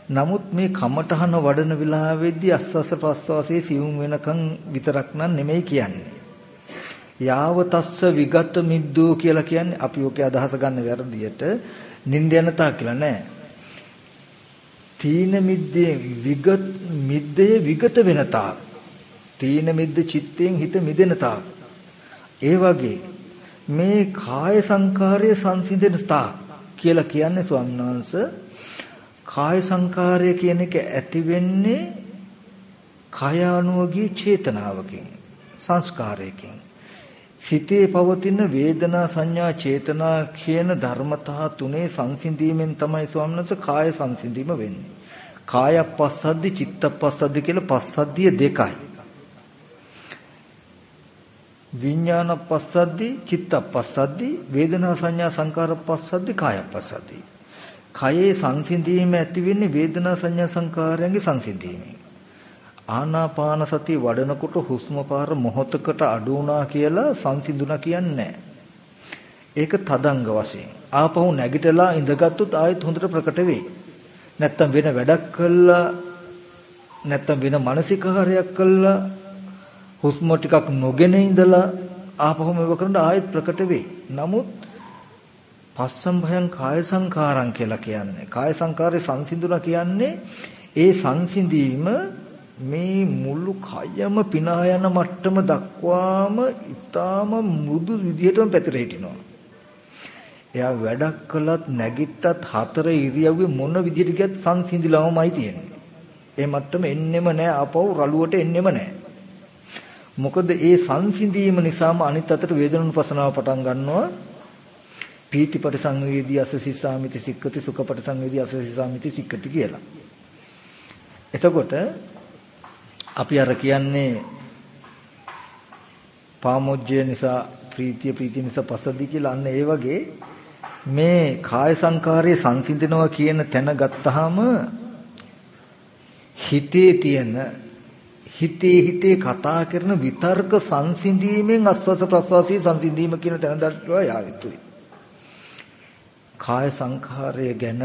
නමුත් මේ කමඨහන වඩන වෙලාවේදී අස්වාස ප්‍රස්වාසයේ සිවුම් වෙනකන් විතරක් නන් නෙමෙයි කියන්නේ. යාව තස්ස විගත මිද්දෝ කියලා කියන්නේ අපි ඔකේ අදහස ගන්න වැරදියට නිින්ද යන තා කියලා නෑ. තීන මිද්දේ විගත මිද්දේ විගත වෙන තා. තීන මිද්ද චිත්තයෙන් හිත මිදෙන තා. ඒ වගේ මේ කාය සංකාරය සංසිඳෙන තා කියලා කියන්නේ ස්වාමීන් වහන්සේ කාය සංකාරය කියන එක ඇති වෙන්නේ කය අනුවගේ චේතනාවකින් සංස්කාරයකින් සිතේ පවතින වේදනා සංඥා චේතනා කියන ධර්මතා තුනේ සංසිඳීමෙන් තමයි ස්වාමීන් වහන්සේ කාය සංසිඳීම වෙන්නේ කායපස්සද්දි චිත්තපස්සද්දි කියලා පස්සද්ධිය දෙකයි. විඥානපස්සද්දි චිත්තපස්සද්දි වේදනා සංඥා සංකාරපස්සද්දි කායපස්සද්දි. කයේ සංසිඳීම ඇති වෙන්නේ වේදනා සංඥා සංකාරයන්ගේ සංසිඳීමෙන්. ආනාපාන සතිය වඩනකොට හුස්ම පාර මොහොතකට අඩු වුණා කියලා සංසිඳුණා කියන්නේ ඒක තදංග වශයෙන්. ආපහු නැගිටලා ඉඳගත්තුත් ආයෙත් හොඳට ප්‍රකට වෙයි. නැත්තම් වෙන වැඩක් කළා නැත්තම් වෙන මානසිකාරයක් කළා හුස්ම ටිකක් නොගෙන ඉඳලා ආපහු මේව කරන ආයෙත් ප්‍රකට වෙයි. නමුත් පස්සම් භයං කාය සංකාරං කියලා කියන්නේ. කාය සංකාරේ සංසිඳුණා කියන්නේ ඒ සංසිඳීම මේ මුළු කයම පිනා යන මට්ටම දක්වාම ඊටාම මෘදු විදිහටම පැතිර හිටිනවා. එයා වැඩක් කළත් නැගිට්ටත් හතර ඉරියව්වේ මොන විදිහට ගියත් සංසිඳිලාමයි තියෙන්නේ. ඒ මට්ටම එන්නෙම නැහැ ආපහු රළුවට එන්නෙම නැහැ. මොකද ඒ සංසිඳීම නිසාම අනිත් අතට වේදනුපසනාව පටන් ගන්නවා. පීතිපට සංවේදී අසසිසාමිති සික්කති සුඛපට සංවේදී අසසිසාමිති සික්කති කියලා. එතකොට අපි අර කියන්නේ පාමොජ්ජය නිසා ප්‍රීතිය ප්‍රීතිය නිසා පසද්දි කියලා අන්න ඒ වගේ මේ කාය සංකාරයේ සංසිඳනවා කියන තැන ගත්තාම හිතේ තියෙන හිතේ හිතේ කතා කරන විතර්ක සංසිඳීමෙන් අස්වස ප්‍රස්වාසී සංසිඳීම කියන තැන දක්වා යා යුතුයි. කාය සංඛාරය ගැන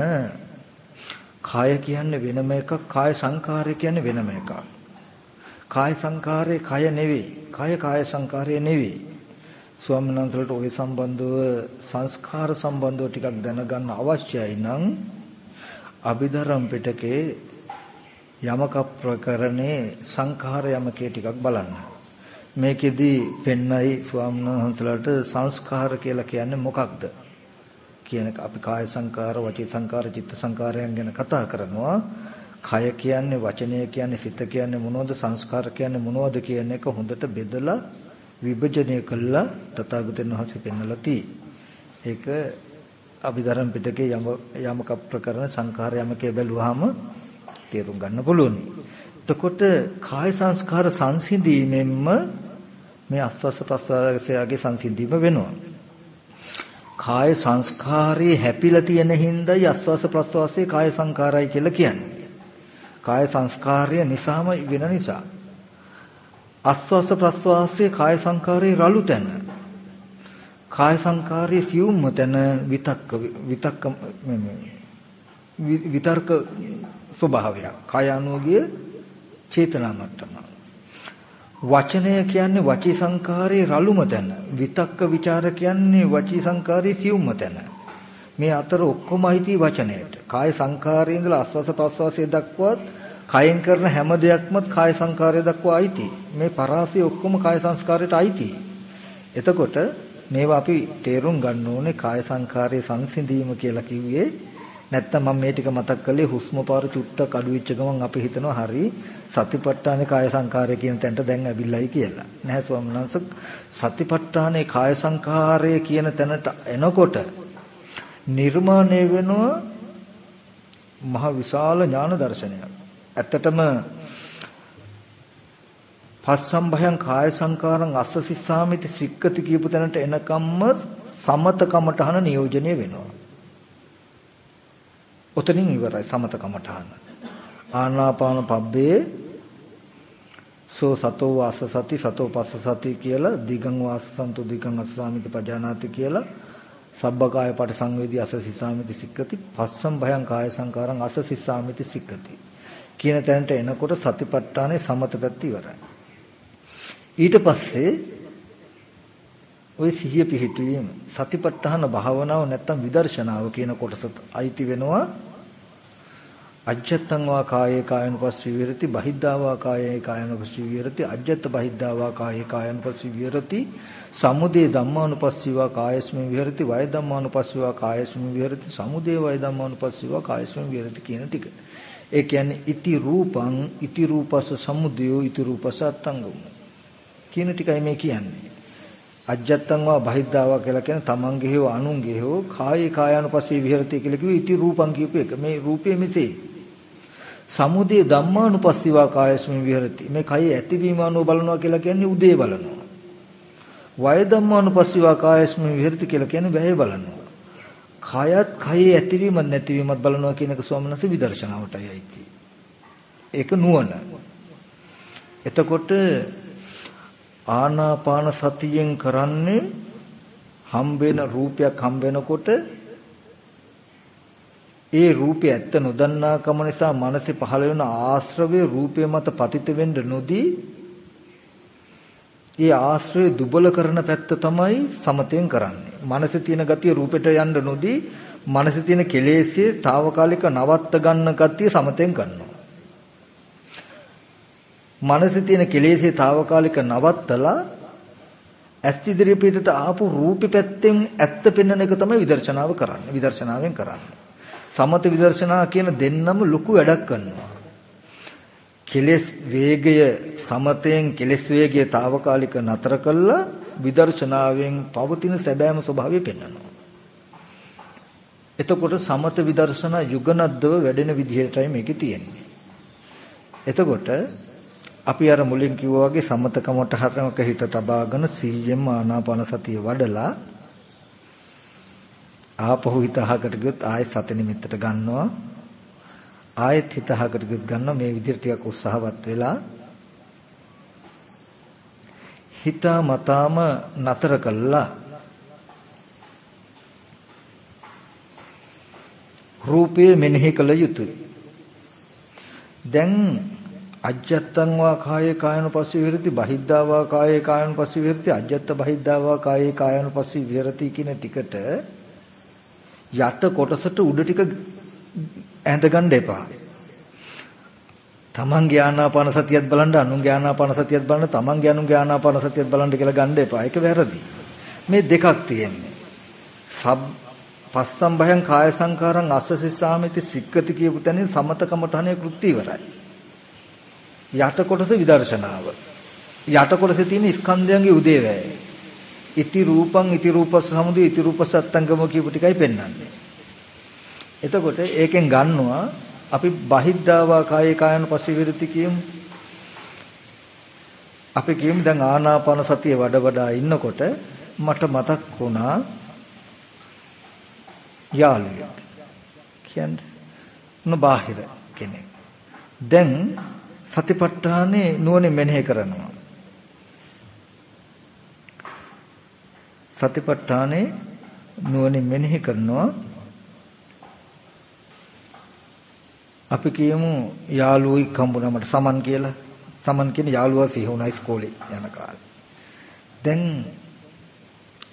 කාය කියන්නේ වෙනම එකක් කාය සංඛාරය කියන්නේ වෙනම එකක්. කාය සංඛාරේ කය නෙවෙයි. කය කාය සංඛාරය නෙවෙයි. ස්වාමීන් වහන්සේට ওই සම්බන්ධව සංස්කාර සම්බන්ධව ටිකක් දැනගන්න අවශ්‍යයි නම් අභිධර්ම පිටකේ යමක ප්‍රකරණේ සංඛාර යමකේ ටිකක් බලන්න. මේකෙදි පෙන්නයි ස්වාමීන් වහන්සේලාට සංස්කාර කියලා කියන්නේ මොකක්ද? කියන අපි කාය සංකාර, වචී සංකාර, චිත්ත සංකාරයන් ගැන කතා කරනවා. කය කියන්නේ වචනය කියන්නේ සිත කියන්නේ මොනවද සංස්කාර කියන්නේ මොනවද කියන එක හොඳට බෙදලා විභජනය කළා තථාගතයන් වහන්සේ පෙන්වලා තියෙයි. ඒක අභිධර්ම පිටකේ යම යමක ප්‍රකරණ සංඛාර යමකේ බැලුවාම තේරුම් ගන්න පුළුවන්. එතකොට කාය සංස්කාර සංසිඳීමෙන්ම මේ අස්වස්ස ප්‍රසආසයාගේ සංසිඳීම වෙනවා. කාය සංස්කාරයේ හැපිලා තියෙන හින්දායි අස්වාස ප්‍රස්වාසයේ කාය සංකාරයි කියලා කියන්නේ. කාය සංස්කාරය නිසාම වෙන නිසා. අස්වාස ප්‍රස්වාසයේ කාය සංකාරයේ රළු තැන. කාය සංකාරයේ සියුම්ම තැන විතක්ක විතක්ක විතර්ක ස්වභාවයක්. කාය අනුගිය චේතනා මට්ටම. වචනය කියන්නේ වචී සංකාරයේ රළුම තැන. විතක්ක ਵਿਚාර කියන්නේ වචී සංකාරයේ සියුම්ම තැන. මේ අතර ඔක්කොම අයිති වචනයට. කාය සංකාරයේ ඉඳලා අස්වාස ප්‍රස්වාසයේ දක්වාත් කයෙන් කරන හැම දෙයක්මත් කාය සංකාරය දක්වා අයිති. මේ පරාසය ඔක්කොම කාය සංස්කාරයට අයිති. එතකොට මේවා අපි තේරුම් ගන්න ඕනේ කාය සංකාරයේ සංසිඳීම කියලා කිව්වේ නැත්තම් මම මේ ටික මතක් කළේ හුස්ම පාර චුට්ටක් අඩු වෙච්ච ගමන් අපි හිතනවා හරි සතිපට්ඨානේ කාය සංකාරය කියන තැනට දැන් ඇවිල්ලායි කියලා. නැහැ ස්වාමීන් වහන්සේ සතිපට්ඨානේ කාය සංකාරය කියන තැනට එනකොට නිර්මාණය වෙනවා මහ විශාල ඥාන දර්ශනයක්. ඇත්තටම පස්සම් භයං කාය සංකාරං අස්ස සිස්සාමිති සික්කති කියපු තැනට එනකම්ම සමතකමටහන නියෝජනය වෙනවා. ඔතනින් ඉවරයි සමතකමටහන. ආනාපාන පබ්බේ සෝ සතෝ වාස සති සතෝ පස්ස සති කියලා දිගං වාසසන්තු දිගං අස්සාමිති පජානාති කියලා සබ්බකාය පට සංවේදී අස සිස්සාමිති සික්කති. පස්සම් භයං කාය සංකාරං අස සිස්සාමිති සික්කති. කියන තැනට එනකොට සතිපට්ඨානේ සමත පැත්ත ඉවරයි. ඊට පස්සේ ওই සිහිය පිහිටුවීම සතිපට්ඨාන භාවනාව නැත්තම් විදර්ශනාව කියන කොටසට අයිති වෙනවා. අජ්ජත්තං වා කායේ කායනුපස්සී විරති බහිද්ධා වා කායේ කායනුපස්සී විරති අජ්ජත්ත බහිද්ධා වා කායේ කායනුපස්සී විරති සමුදේ ධම්මානුපස්සී වා කායස්මින් විරති වය ධම්මානුපස්සී වා කායස්මින් විරති සමුදේ වය ධම්මානුපස්සී වා කායස්මින් විරති කියන ටික. ඒ කියන්නේ ඉති රූපං ඉති රූපස සමුදයෝ ඉති රූපස අත්තංගම කියන ටිකයි මේ කියන්නේ. අජ්ජත්තං වා බහිද්ධාවා කියලා කියන තමන්ගේ හෝ අනුන්ගේ හෝ කායේ කායानुපස්සී විහෙරති කියලා කිව්වේ ඉති රූපං කියපු එක. මේ රූපේ මෙසේ. සමුදය ධම්මානුපස්සීවා කායස්මින් විහෙරති. මේ කය ඇතිවීම අනුව බලනවා කියලා කියන්නේ උදේ බලනවා. වය ධම්මානුපස්සීවා කායස්මින් විහෙරති කියලා කියන්නේ වැය බලනවා. කයත් කයේ ඇතිවීමත් නැතිවීමත් බලනවා කියන එක ස්වාමීන් වහන්සේ විදර්ශනාවටයි අයිති. ඒක නුවණ. එතකොට ආනාපාන සතියෙන් කරන්නේ හම්බෙන රූපයක් හම්බෙනකොට ඒ රූපය ඇත්ත නොදන්නාකම නිසා මනසේ පහළ වෙන ආශ්‍රවයේ රූපය මත පතිත වෙන්න නොදී ඒ ආශ්‍රය දුබල කරන පැත්ත තමයි සමතෙන් කරන්නේ. මනසේ තියෙන ගතිය රූපෙට යන්න නොදී මනසේ තියෙන කෙලෙස්යේ తాවකාලික නවත්ත ගන්න ගතිය සමතෙන් කරනවා. මනසේ තියෙන කෙලෙස්යේ తాවකාලික නවත්තලා ඇස් ඉදිරි පිටට ආපු රූපෙ පැත්තෙන් ඇත්ත පෙන්වන එක තමයි විදර්ශනාව කරන්නේ. විදර්ශනාවෙන් කරන්නේ. සමත විදර්ශනා කියන දෙන්නම ලොකු වැඩක් කරනවා. කෙලෙස් වේගය සමතයෙන් කෙලෙස් වේගය తాවකාලික නතර කළා විදර්ශනාවෙන් පවතින සැබෑම ස්වභාවය පෙන්වනවා. එතකොට සමත විදර්ශනා යුගනද්දව වැඩෙන විදිහටයි මේකේ තියෙන්නේ. එතකොට අපි අර මුලින් කිව්වා වගේ සමතකමට හරමක හිත තබාගෙන සීයෙන්ම ආනාපාන සතිය වඩලා ආපහු හිත අහකට ගියොත් ආයෙත් සති නිමිත්තට ගන්නවා. ආයෙත් හිත අහකට ගියොත් ගන්නවා. මේ විදිහට ටිකක් උත්සාහවත් වෙලා හිතා මතාම නතර කළා. රූපය මෙනෙහි කළ යුතුය. දැන් අජ්ජත්තං වා කායේ කායනුපස්සී විහෙරති බහිද්ධා වා කායේ කායනුපස්සී විහෙරති අජ්ජත්ත බහිද්ධා වා කායේ කායනුපස්සී විහෙරති කියන ටිකට යට කොටසට උඩ ටික ඇඳගන්න එපා. තමන්ගේ ආනාපාන සතියත් බලන්න අනුන්ගේ ආනාපාන සතියත් බලන්න තමන්ගේ අනුන්ගේ ආනාපාන සතියත් බලන්න කියලා ගන්න එපා. ඒක වැරදි. මේ දෙකක් තියෙන්නේ. සබ් පස්සම් භයං කාය සංකාරං අස්සසිස්සාමිති සික්කති කියපු තැනින් සමතකමඨහනේ කෘත්‍ය ඉවරයි. යට කොටස විදර්ශනාව. යට කොටසේ තියෙන ස්කන්ධයන්ගේ උදේවැය. ඉති රූපං ඉති රූපස් සමුදය ඉති රූපස් අත්තංගම කියපු ටිකයි පෙන්වන්නේ. එතකොට ඒකෙන් ගන්නවා අපි බහිද්ධාවා කායේ කායන පස්සේ විරති කියමු. අපි කියමු දැන් ආනාපාන සතිය වඩ වඩා ඉන්නකොට මට මතක් වුණා යාළුවෙක්. කියන්නේ නොබාහිර කෙනෙක්. දැන් සතිපට්ඨානේ නුවණින් මෙනෙහි කරනවා. සතිපට්ඨානේ නුවණින් මෙනෙහි කරනවා. අපි කියමු යාළුවෙක් හම්බුනා මට සමන් කියලා. සමන් කියන යාළුවා සිහුණා ඉස්කෝලේ යන කාලේ. දැන්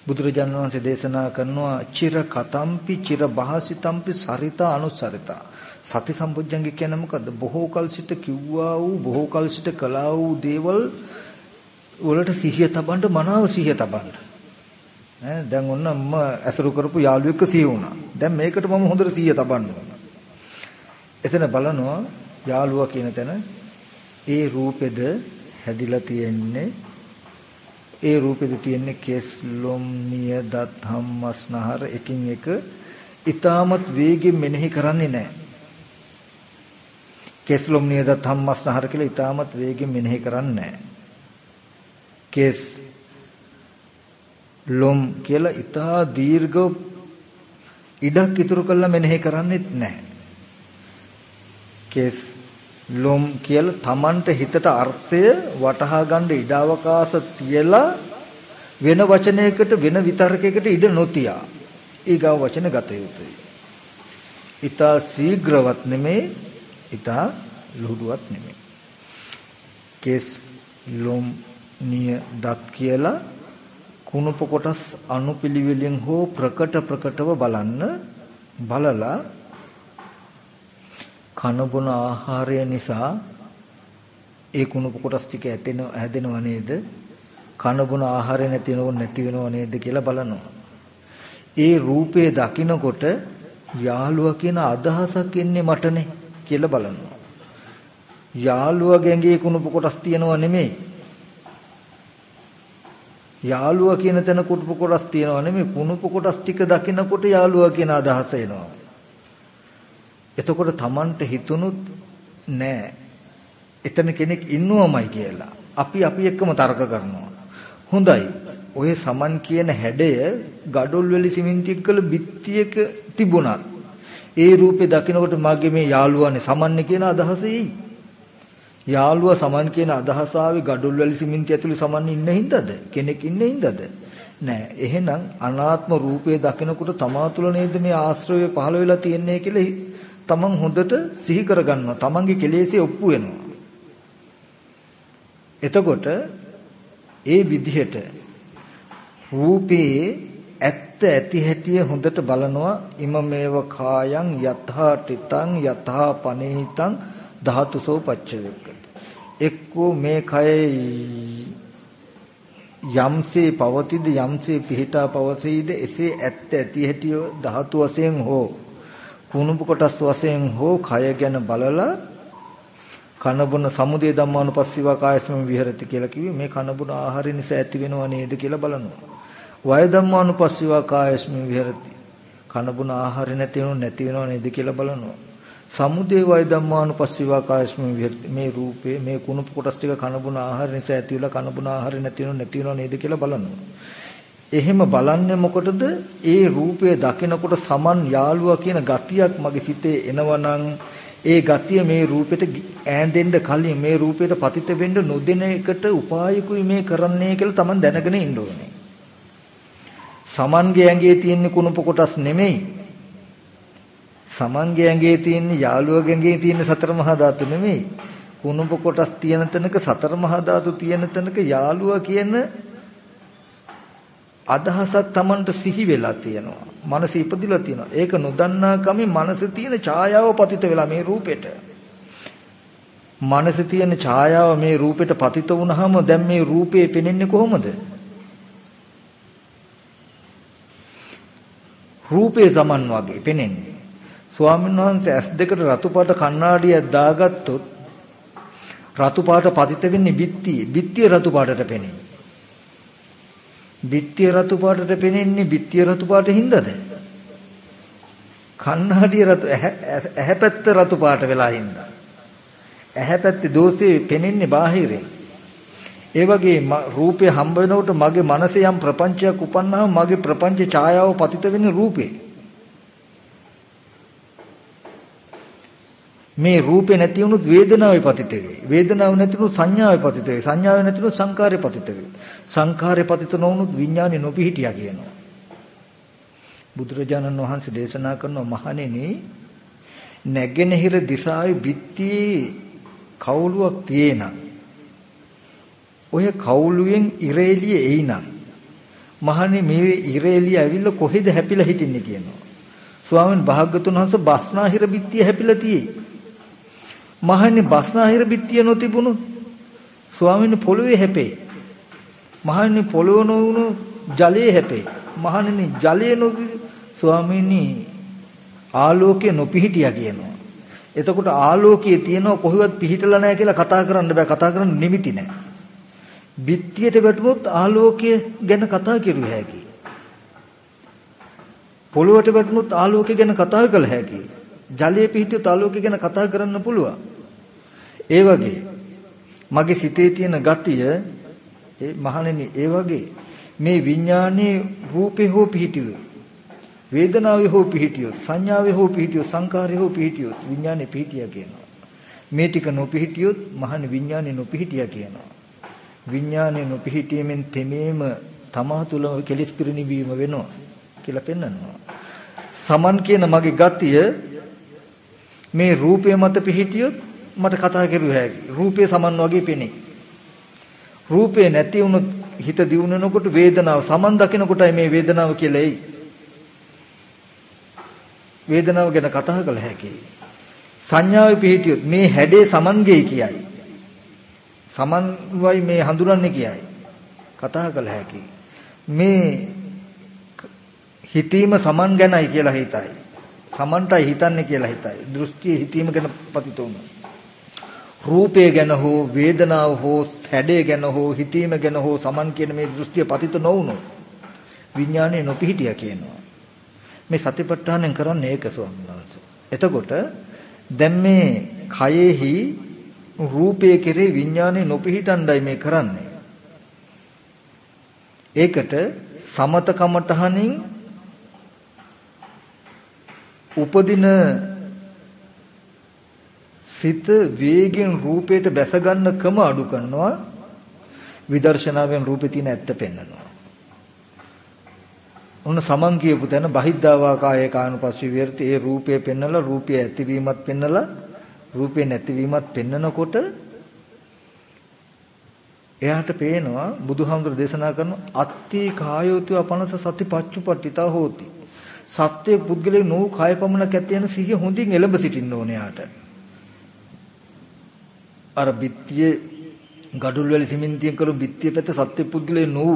බුදුරජාණන් වහන්සේ දේශනා කරනවා චිර කතම්පි චිර බහසිතම්පි සරිතා අනුසරිතා. සති සම්පොඥංගය කියන්නේ මොකද්ද? බොහෝ කල් සිට කිව්වා වූ බොහෝ කල් සිට කළා වූ දේවල් වලට සිහිය තබන්න මනාව සිහිය තබන්න. ඈ දැන් ඔන්න මම ඇසුරු කරපු යාළුවෙක් සිහි වුණා. දැන් මේකට මම හොඳට සිහිය තබන්න ඕන. එතන බලනවා යාළුවා කියන තැන ඒ රූපෙද හැදිලා තියෙන්නේ ඒ රූපෙද තියෙන්නේ කෙස් ලොම් නිය දත් හම්මස්නහර එකින් එක ඊටමත් වේගෙන් මෙනෙහි කරන්නේ නැහැ. කෙස් ලොම් නිය දත් හම්මස්නහර කියලා ඊටමත් වේගෙන් මෙනෙහි කරන්නේ නැහැ. කෙස් ලොම් කියලා ඊටා දීර්ඝ ඉඩක් ඉතුරු කළා මෙනෙහි කරන්නේත් නැහැ. කේස් ලොම් කියලා Tamanට හිතට අර්ථය වටහා ගන්න ඉඩ අවකාශ තියලා වෙන වචනයකට වෙන විතර්කයකට ඉඩ නොතියා. ඊගාව වචන ගත යුතුයි. ඊටා ශීඝ්‍රවත් නෙමේ ඊටා ලුහුඩුවත් නෙමේ. කේස් ලොම් නිය දත් කියලා කුණප කොටස් අනුපිළිවෙලින් හෝ ප්‍රකට ප්‍රකටව බලන්න බලලා කනබුන ආහාරය නිසා ඒ කුණප කොටස් ටික ඇතෙන හැදෙනව නේද? කනබුන ආහාරය නැතිනව නැති වෙනව නේද කියලා බලනවා. ඒ රූපේ දකිනකොට යාළුවා කියන අදහසක් එන්නේ මටනේ කියලා බලනවා. යාළුවා ගැඟේ කුණප කොටස් තියනව නෙමෙයි. යාළුවා කියන තැන කුණුප කොටස් තියෙනවා නෙමෙයි කුණුප කොටස් ටික දකිනකොට යාළුවා කියන අදහස එනවා. එතකොට Tamanට හිතුණුත් නෑ. එතන කෙනෙක් ඉන්නවමයි කියලා. අපි අපි එක්කම තර්ක කරනවා. හොඳයි. ඔය සමන් කියන හැඩය gadol වල සිමෙන්ති එක්කල බිත්තියක තිබුණත් ඒ රූපේ දකිනකොට මගේ මේ යාළුවානේ සමන්නේ කියන අදහස එයි. යාළුවා සමන් කියන අදහස ආවේ gadol වල සිමෙන්ති ඇතුලේ සමන්නේ ඉන්න හින්දාද? කෙනෙක් ඉන්න හින්දාද? නෑ. එහෙනම් අනාත්ම රූපේ දකිනකොට තමා තුළ නේද මේ ආශ්‍රය පහළ වෙලා තියන්නේ කියලා තමන් හොඳට සිහි කරගන්නවා. තමන්ගේ කෙලෙසේ ඔප්පු වෙනවා. එතකොට ඒ විදිහට රූපේ ඇත්ත ඇති හැටිය හොඳට බලනවා ඉමමේව කායං යතහා තිතං යතහා පනේහිතං ධාතුසෝ පච්චවෙක්කති එක්කෝ මේ කයේ යම්සේ පවතිද යම්සේ පිහිටා පවසීද එසේ ඇත්ත ඇති හැටිය ධාතු වශයෙන් හෝ කුණුප කොටස් වශයෙන් හෝ කය ගැන බලලා කනබුන සමුදේ ධම්මානුපස්සීවා කායස්ම විහෙරති කියලා කිව්වේ මේ කනබුන ආහාරය නිසා ඇති වෙනව නේද කියලා බලනවා. වය ධම්මානුපස්සීවා කායස්ම විහෙරති. කනබුන ආහාරය නැති වෙනව නැති වෙනව නේද කියලා බලනවා. සමුදේ වය ධම්මානුපස්සීවා කායස්ම විහෙරති. මේ රූපේ මේ කුණු කොටස් ටික කනබුන ආහාර නිසා ඇති වෙලා කනබුන ආහාරය නැති වෙනව නැති වෙනව නේද කියලා බලනවා. එහෙම බලන්නේ මොකටද? ඒ රූපය දකිනකොට සමන් යාළුවා කියන ගතියක් මගේ සිතේ එනවනම් ඒ ගතිය මේ රූපෙට ඈඳෙන්න කලින් මේ රූපයට පතිත වෙන්න නොදෙන එකට උපායකුයි මේ කරන්නේ කියලා Taman දැනගෙන ඉන්න ඕනේ. Samanගේ ඇඟේ තියෙන කුණප කොටස් නෙමෙයි. Samanගේ ඇඟේ තියෙන යාළුවගේ ඇඟේ තියෙන සතර මහා ධාතු නෙමෙයි. කුණප කොටස් තියෙන තැනක සතර මහා ධාතු තියෙන තැනක යාළුවා කියන අදහසක් Tamanට සිහි වෙලා තියෙනවා. මනස ඉපදිලා තියෙනවා. ඒක නොදන්නා කමේ මනස තියෙන ඡායාව පතිත වෙලා මේ රූපෙට. මනස තියෙන ඡායාව මේ රූපෙට පතිත වුනහම දැන් මේ රූපේ පෙනෙන්නේ කොහොමද? රූපේ සමන් වගේ පෙනෙන්නේ. ස්වාමීන් වහන්සේ ඇස් දෙකට රතු පාට කණ්ණාඩියක් දාගත්තොත් රතු පාට පතිත වෙන්නේ බිත්තිය. බිත්තිය රතු පාටට පෙනේ. බිත්තිය රතු පාටට පෙනෙන්නේ බිත්තිය රතු පාට හින්දාද? කණ්ණාඩිය රතු ඇහැ පැත්ත රතු පාට වෙලා හින්දා. ඇහැ පැත්තේ දෝෂේ පෙනෙන්නේ බාහිරේ. ඒ වගේ රූපේ හම්බ වෙනකොට මගේ මනසේ යම් ප්‍රපංචයක් උපන්නාම මගේ ප්‍රපංච ඡායාව පතිත වෙන්නේ රූපේ. මේ රූපේ නැති වුණොත් වේදනාවේ පතිත වෙයි. වේදනාව නැති වුණොත් සංඥාවේ පතිත වෙයි. සංඥාවේ නැති වුණොත් සංකාරේ පතිත වෙයි. සංකාරේ පතිත නොවුණොත් විඥානේ නොපිහිටියා කියනවා. බුදුරජාණන් වහන්සේ දේශනා කරන මහණෙනි නැගෙනහිර දිසාවේ බිත්තියේ කවුලුවක් තියෙනම් ඔය කවුලුවෙන් ඉරේලිය එයිනම් මහණේ මේ ඉරේලිය ඇවිල්ලා කොහෙද හැපිලා හිටින්නේ කියනවා. ස්වාමීන් භාග්‍යතුන් වහන්සේ බස්නාහිර බිත්තිය හැපිලා තියෙයි. මහන්නේ බස්නාහිර බිත්තිය නොතිබුණොත් ස්වාමීන් පොළවේ හැපේ. මහන්නේ පොළොව නොවුණු ජලයේ හැපේ. මහන්නේ ජලයේ නොවි ස්වාමීනි ආලෝකය නොපිහිටියා කියනවා. එතකොට ආලෝකයේ තියෙනව කොහෙවත් පිහිටලා නැහැ කියලා කතා කරන්න බෑ. කතා කරන්න නිමිති නැහැ. බිත්තියට වැටුනොත් ආලෝකය ගැන කතා කරුව හැකියි. පොළොවට වැටුනොත් ආලෝකය ගැන කතා කළ හැකියි. ජලයේ පිහිටියොත් ආලෝකය ගැන කතා කරන්න පුළුවන්. ඒ වගේ මගේ සිතේ තියෙන ගතිය ඒ මහණෙනි ඒ වගේ මේ විඥානයේ රූපේ හෝ පිහිටියොත් වේදනාවේ හෝ පිහිටියොත් සංඥාවේ හෝ පිහිටියොත් සංකාරයේ හෝ පිහිටියොත් විඥානේ පිහිටියා කියනවා. මේ ටික නොපිහිටියොත් මහණ විඥානේ නොපිහිටියා කියනවා. විඥානේ නොපිහිටීමෙන් තෙමේම තමා තුළම කෙලිස් පිරිනිවීම වෙනවා කියලා පෙන්වනවා. සමන් කියන මගේ ගතිය මේ රූපය මත පිහිටියොත් මට කතා කරුව හැකි. රූපය සමන් වගේ පෙනේ. රූපේ නැති වුණොත් හිත දියුණනකොට වේදනාව සමන් දකිනකොටයි මේ වේදනාව කියලා එයි. වේදනාව ගැන කතා කළ හැකියි. සංඥාවේ පිහිටියොත් මේ හැඩේ සමන්ගේ කියයි. සමන්වයි මේ හඳුනන්නේ කියයි. කතා කළ හැකියි. මේ හිතීම සමන් ගැනයි කියලා හිතයි. සමන්ටයි හිතන්නේ කියලා හිතයි. දෘෂ්ටි හිතීම ගැන පතිත වුණා. රූපය ගැන හෝ වේදනාව හෝ හැඩය ගැන හෝ හිතීම ගැන හෝ සමන් කියන මේ දෘෂ්ටිය පතිත නොවුනොත් විඥානය නොපිහිටියා කියනවා. මේ සතිපට්ඨානෙන් කරන්නේ ඒක ස්වාමීන් වහන්සේ. එතකොට දැන් මේ කයෙහි රූපයේ කෙරේ විඥානේ නොපිහිටණ්ඩයි මේ කරන්නේ. ඒකට සමතකමටහනින් උපදින සිත වේගෙන් රූපයට බැස ගන්නකම අඩු කරනවා. විදර්ශනාවෙන් රූපේ තියෙන ඇත්ත පෙන්වනවා. ඔන්න සමන් කියපු තැන බහිද්ධාවා කායේ කානුපස්සී විහෙරති. ඒ රූපය පෙන්නලා රූපය ඇතිවීමත් පෙන්නලා රූපේ නැතිවීමත් පෙන්නකොට එයාට පේනවා බුදුහාමුදුර දේශනා කරන අත්ති කායෝති අපනස සති පච්චුපට්ඨිතා හෝති. සත්‍ය පුද්ගලයේ නෝ කාය පමණක් ඇති යන සිහිය හොඳින් එළඹ සිටින්න ඕනේ යාට අර බිත්තියේ ගඩොල් වල සිමෙන්තියෙන් කරු බිත්තිය පැත්ත සත්‍ය පුද්ගලයේ නෝ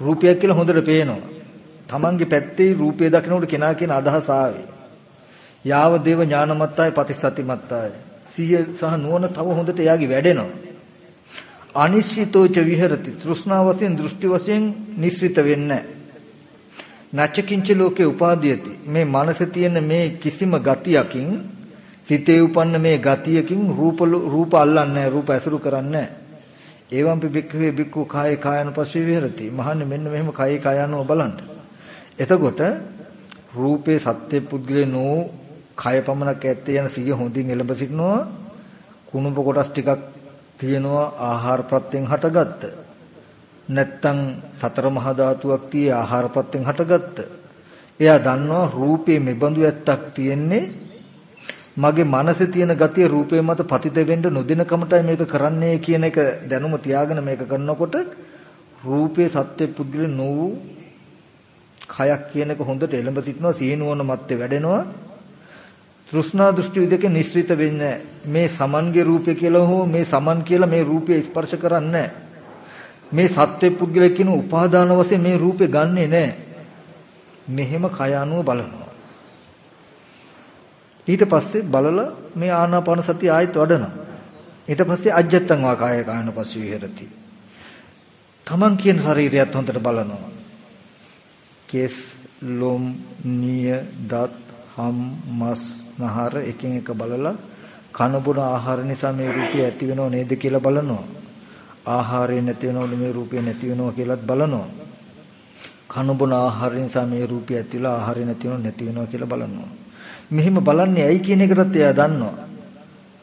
රූපයක් කියලා හොඳට පේනවා තමන්ගේ පැත්තේ රූපය දකිනකොට කෙනා කියන අදහස ආවේ. යාව දේව ඥානමත්තාය පටිසතිමත්තාය. සිහිය සහ නුවණ තව හොඳට එයාගේ වැඩෙනවා. අනිශ්චිතෝච විහෙරති. තෘෂ්ණාව වශයෙන් දෘෂ්ටි වශයෙන් නිස්සිත වෙන්නේ නැචකින්ච ලෝකේ උපාදීයති. මේ මනසේ තියෙන මේ කිසිම ගතියකින් සිතේ උපන්න මේ ගතියකින් රූප රූප අල්ලන්නේ රූප ඇසුරු කරන්නේ ඒවම්පි බික්ඛවේ බික්ඛු කායේ කායනුපස්සී විහෙරති. මහන්නේ මෙන්න මෙහෙම කායේ කායano බලන්න. එතකොට රූපේ සත්‍ය පුද්ගලේ නෝ කය පමණක් ඇත්තේ යන සිය හොඳින් එළඹ සිටිනවා කුණුප කොටස් ටිකක් තියෙනවා ආහාර ප්‍රත්‍යයෙන් හටගත්ත නැත්තම් සතර මහා ධාතුවක් tie ආහාර ප්‍රත්‍යයෙන් හටගත්ත. එයා දන්නවා රූපේ මෙබඳු ඇත්තක් තියෙන්නේ මගේ මනසේ තියෙන ගතිය රූපේ මත පතිත වෙන්න නොදින කමටයි මේක කරන්නේ කියන එක දැනුම තියාගෙන මේක කරනකොට රූපේ සත්‍ය පුද්ගල නොවු කයක් කියන එක හොඳට එළඹ සිටිනවා සීනුවන මැත්තේ වැඩෙනවා. තෘෂ්ණා දෘෂ්ටි විදක නිස්ෘත වෙන්නේ මේ සමන්ගේ රූපය කියලා හෝ මේ සමන් කියලා මේ රූපය ස්පර්ශ කරන්නේ මේ සත්‍ය පුද්ගල කියන උපාදාන වශයෙන් මේ රූපේ ගන්නෙ නෑ. මෙහෙම කය අනුව බලනවා. ඊට පස්සේ බලලා මේ ආනාපාන සතිය ආයෙත් වඩනවා. ඊට පස්සේ අජ්ජත්තං වා කාය කායන පස්සෙ විහෙරති. තමන් කියන ශරීරයත් හොඳට බලනවා. කෙස් ලොම් නිය දත් හම් මස් නහර එකින් එක බලලා කන බොන ආහාර නිසා මේ රූපය ඇති වෙනව නේද කියලා බලනවා. ආහාරය නැති වෙනවද මේ රූපය නැති වෙනව කියලාත් බලනවා. කන බොන ආහාර නිසා මේ රූපය ඇතිලා ආහාරය නැති වෙනව නැති වෙනව කියලා බලනවා. මෙහිම බලන්නේ ඇයි කියන එකටත් එයා දන්නවා.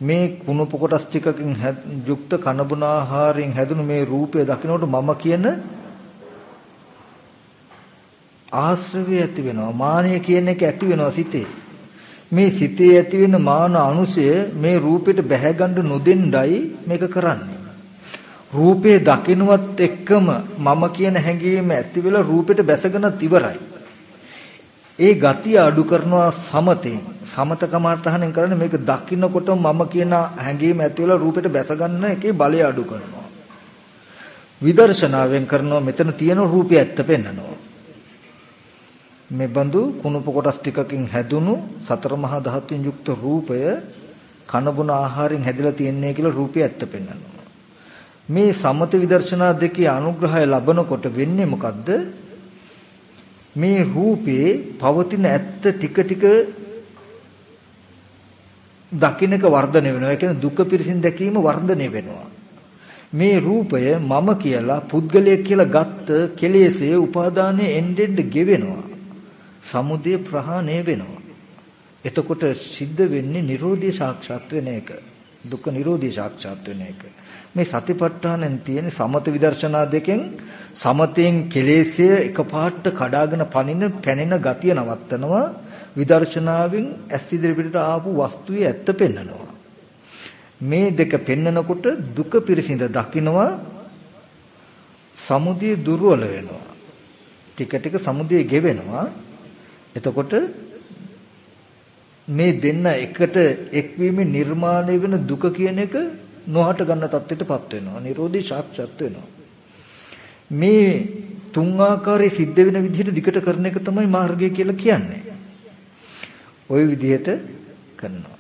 මේ කුණප කොටස් ටිකකින් යුක්ත කන බොන ආහාරයෙන් හැදුණු මේ රූපය දකිනකොට මම කියන ආශ්‍රවය ඇති වෙනවා මානය කියන එක ඇති වෙනවා සිතේ. මේ සිතේ ඇති වෙන මාන අනුසය මේ රූපෙට බැහැ ගන්න නොදෙන්නයි මේක කරන්නේ. රූපේ දකින්නවත් එක්කම මම කියන හැඟීම ඇති වෙලා රූපෙට බැසගෙනත් ඉවරයි ඒ ගතිය අඩු කරනවා සමතෙන් සමතකමතරහනෙන් කරන්නේ මේක දකින්නකොට මම කියන හැඟීම ඇති වෙලා රූපෙට බැස ගන්න එකේ බලය අඩු කරනවා. විදර්ශනාවෙන් කරනවා මෙතන තියෙන රූපය ඇත්ත පෙන්නනවා. මේ බඳු කුණුප කොටස් ටිකකින් හැදුණු සතර මහා ධාතුන් යුක්ත රූපය කනබුන ආහාරයෙන් හැදිලා තියන්නේ කියලා රූපය ඇත්ත පෙන්වනවා. මේ සමත විදර්ශනා දෙකේ අනුග්‍රහය ලබනකොට වෙන්නේ මොකද්ද? මේ රූපේ පවතින ඇත්ත ටික ටික දකින්නක වර්ධනය වෙනවා. ඒ කියන්නේ දුක පිරිසින් දැකීම වර්ධනය වෙනවා. මේ රූපය මම කියලා පුද්ගලයෙක් කියලා ගත්ත කෙලෙසේ උපාදානයේ එන්නෙන් ගෙවෙනවා. සමුදය ප්‍රහාණය වෙනවා. එතකොට සිද්ධ වෙන්නේ Nirodhi සාක්ෂාත් වෙන එක. දුක්ඛ Nirodhi සාක්ෂාත් වෙන එක. මේ සතිපට්ඨානෙන් තියෙන සමත විදර්ශනා දෙකෙන් සමතෙන් කෙලෙස්ය එකපාරට කඩාගෙන පනින පැනෙන ගතිය නවත්තනවා විදර්ශනාවෙන් ඇස් ඉදිරියට ආපු වස්තුවේ ඇත්ත පෙන්නනවා. මේ දෙක පෙන්නකොට දුක පිරිසිඳ දකින්නවා සමුදය දුර්වල වෙනවා. ටික ටික සමුදය ගෙවෙනවා එතකොට මේ දෙන්න එකට එක්වීමේ නිර්මාණය වෙන දුක කියන එක නොහට ගන්න තත්ත්වයටපත් වෙනවා. Nirodhi සාක්ෂාත් වෙනවා. මේ තුන් ආකාරයේ සිද්ධ වෙන විදිහට දිකට කරන එක තමයි මාර්ගය කියලා කියන්නේ. ওই විදිහට කරනවා.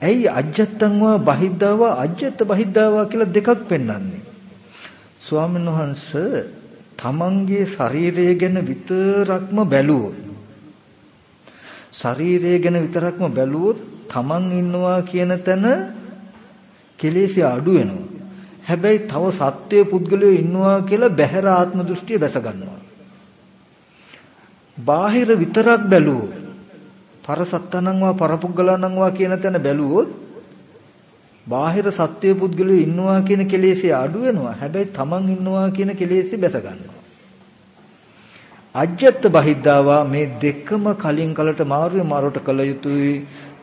ඇයි අජත්තංවා බහිද්ධාවා අජත්ත බහිද්ධාවා කියලා දෙකක් පෙන්වන්නේ? ස්වාමීන් වහන්සේ තමන්ගේ ශරීරය ගැන විතරක්ම බැලුවොත් ශරීරය ගැන විතරක්ම බැලුවොත් තමන් ඉන්නවා කියන තැන කෙලෙසි අඩු වෙනවා. හැබැයි තව සත්වයේ පුද්ගලයෝ ඉන්නවා කියලා බහැර ආත්ම දෘෂ්ටිය බැස ගන්නවා. බාහිර විතරක් බැලුවොත් පරසත්තනංවා පරපුග්ගලනංවා කියන තැන බැලුවොත් බාහිර සත්වයේ පුද්ගලයෝ ඉන්නවා කියන කෙලෙසේ අඩු වෙනවා. හැබැයි තමන් ඉන්නවා කියන කෙලෙසේ බැස ගන්නවා. අජ්ජත් බහිද්දාවා මේ දෙකම කලින් කලට මාරුවේ මාරුවට කළ යුතුයි.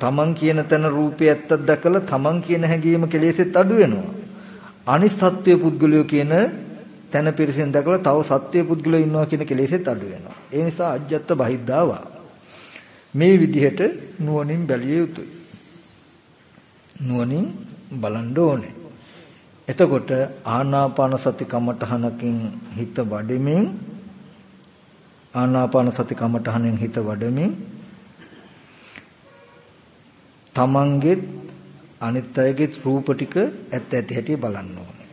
තමන් කියන තැන රූපය ඇත්තක් දැකලා තමන් කියන හැඟීම කෙලෙසෙත් අඩු වෙනවා. අනිත් සත්වයේ පුද්ගලයෝ කියන තැන පිරිසෙන් දැකලා තව සත්වයේ පුද්ගලයෝ ඉන්නවා කියන කෙලෙසෙත් අඩු වෙනවා. ඒ නිසා අජ්ජත් බහිද්දාවා මේ විදිහට නුවණින් බැලිය යුතුයි. නුවණින් බලන්න ඕනේ. එතකොට ආනාපාන සති කමඨහනකින් හිත වඩෙමින් ආනාපාන සති කමඨහනෙන් හිත වඩමින් තමන්ගෙත් අනිත් අයගෙත් රූප ටික ඇත්ත ඇති හැටි බලන්න ඕනේ.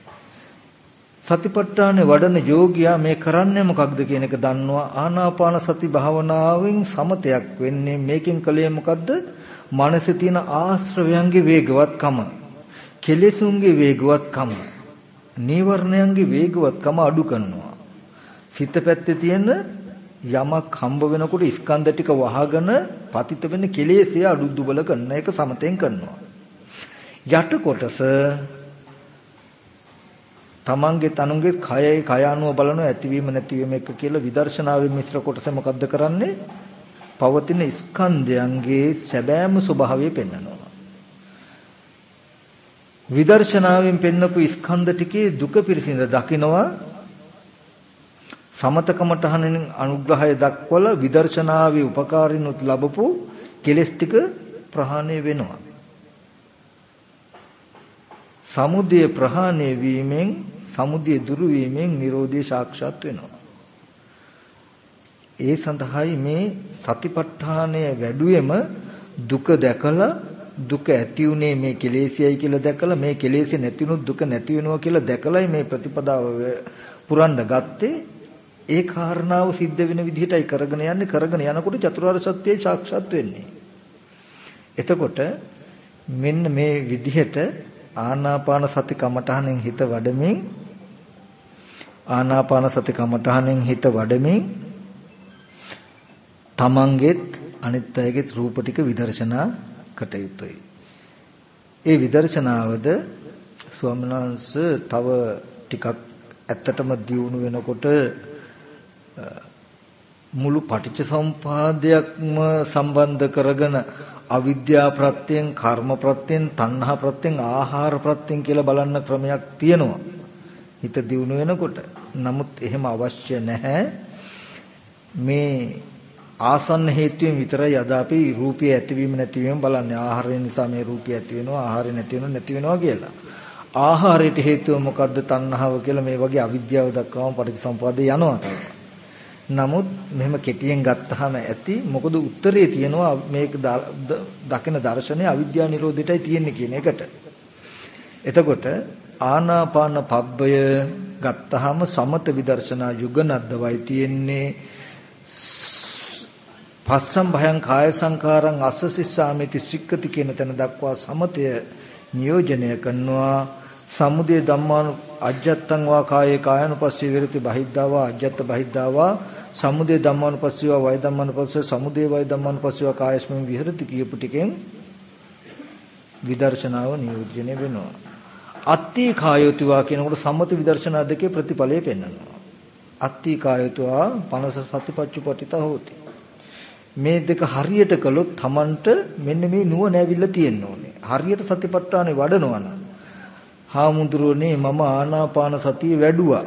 සතිපට්ඨානේ වඩන යෝගියා මේ කරන්නේ මොකක්ද කියන එක දන්නවා ආනාපාන සති භාවනාවෙන් සමතයක් වෙන්නේ මේකෙන් කලේ මොකද්ද? මනසේ තියෙන ආශ්‍රවයන්ගේ වේගවත්කම කෙලෙසුන්ගේ වේගවත්කම නීවරණයන්ගේ වේගවත්කම අඩු කරනවා. සිත පැත්තේ තියෙන යමක් හම්බ වෙනකොට ස්කන්ධ ටික වහගෙන පතිත වෙන කෙලෙස්ය අඩු දුබල කරන එක සමතෙන් කරනවා. යට කොටස තමන්ගේ තනුන්ගේ කයයි කය අනුව බලන ඇතිවීම නැතිවීම එක කියලා විදර්ශනාවේ මිශ්‍ර කොටස මොකද්ද කරන්නේ? පවතින ස්කන්ධයන්ගේ සැබෑම ස්වභාවය පෙන්වනවා. විදර්ශනාවෙන් පෙන්වපු ස්කන්ධ ටිකේ දුක පිරිසිඳ දකිනවා සමතකමටහනෙන් අනුග්‍රහය දක්වලා විදර්ශනාවේ උපකාරිනුත් ලැබපු කෙලස් ටික ප්‍රහාණය වෙනවා. සමුදය ප්‍රහාණය වීමෙන් සමුදය දුරු වීමෙන් Nirodhe සාක්ෂාත් වෙනවා. ඒ සඳහායි මේ සතිපට්ඨානය වැඩුවෙම දුක දැකලා දුක ඇති උනේ මේ කෙලෙසියයි කියලා දැකලා මේ කෙලෙසිය නැතිනොත් දුක නැති වෙනවා කියලා දැකලායි මේ ප්‍රතිපදාව පුරන්න ගත්තේ ඒ කාරණාව සිද්ධ වෙන විදිහටයි කරගෙන යන්නේ කරගෙන යනකොට චතුරාර්ය සත්‍යය සාක්ෂාත් වෙන්නේ එතකොට මෙන්න මේ විදිහට ආනාපාන සති කමඨහනෙන් හිත වඩමින් ආනාපාන සති කමඨහනෙන් හිත වඩමින් තමන්ගෙත් අනිත් අයගෙත් රූප ටික විදර්ශනා කටයුතුයි. ඒ විදර්ශනාවද ස්වාමීන් වහන්සේ තව ටිකක් ඇත්තටම දියුණු වෙනකොට මුළු පටිච්ච සම්පාදයක්ම සම්බන්ධ කරගෙන අවිද්‍යා ප්‍රත්‍යයෙන් කර්ම ප්‍රත්‍යයෙන් තණ්හා ප්‍රත්‍යයෙන් ආහාර ප්‍රත්‍යයෙන් කියලා බලන්න ක්‍රමයක් තියෙනවා. හිත දියුණු වෙනකොට. නමුත් එහෙම අවශ්‍ය නැහැ. මේ ආසන්න හේතුවෙන් විතරයි අද අපි රූපය ඇතිවීම නැතිවීම බලන්නේ. ආහාරය නිසා මේ රූපය ඇති වෙනවා, ආහාරය නැති වෙනවා, නැති වෙනවා කියලා. ආහාරයට හේතුව මොකද්ද? තණ්හාව කියලා මේ වගේ අවිද්‍යාව දක්වාම පටිච්චසමුප්පාදේ යනවා නමුත් මෙහෙම කෙටියෙන් ගත්තාම ඇති මොකද උත්තරේ තියෙනවා මේක දකින දර්ශනය අවිද්‍යා නිරෝධයටයි තියෙන්නේ කියන එකට. එතකොට ආනාපාන පබ්බය ගත්තාම සමත විදර්ශනා යුගනද්දවයි තියෙන්නේ පස්සම් භයං කාය සංකාරං අස්සසිස්සාමිති සික්කති කියන තැන දක්වා සමතය නියෝජනය කරනවා සමුදය ධම්මානු අජ්ජත්තං වා කායේ කායනුපස්සී විරති බහිද්ධාවා අජ්ජත්ත බහිද්ධාවා සමුදය ධම්මානුපස්සීවා වය ධම්මානුපස්සී සමුදය වය ධම්මානුපස්සීවා කායස්මින් විහෙරති කියපු ටිකෙන් විදර්ශනාව නියෝජනය වෙනවා අත්ති කායෝතිවා කියනකොට සම්මත විදර්ශනා දෙකේ ප්‍රතිඵලය පෙන්වනවා අත්ති කායෝතිවා පනස සතිපච්චුපටිත හෝති මේ දෙක හරියට කළොත් Tamanට මෙන්න මේ නුවණ ඇවිල්ලා තියෙන්න ඕනේ. හරියට සතිපට්ඨානෙ වඩනවා නම් හාමුදුරුවනේ මම ආනාපාන සතිය වැඩුවා.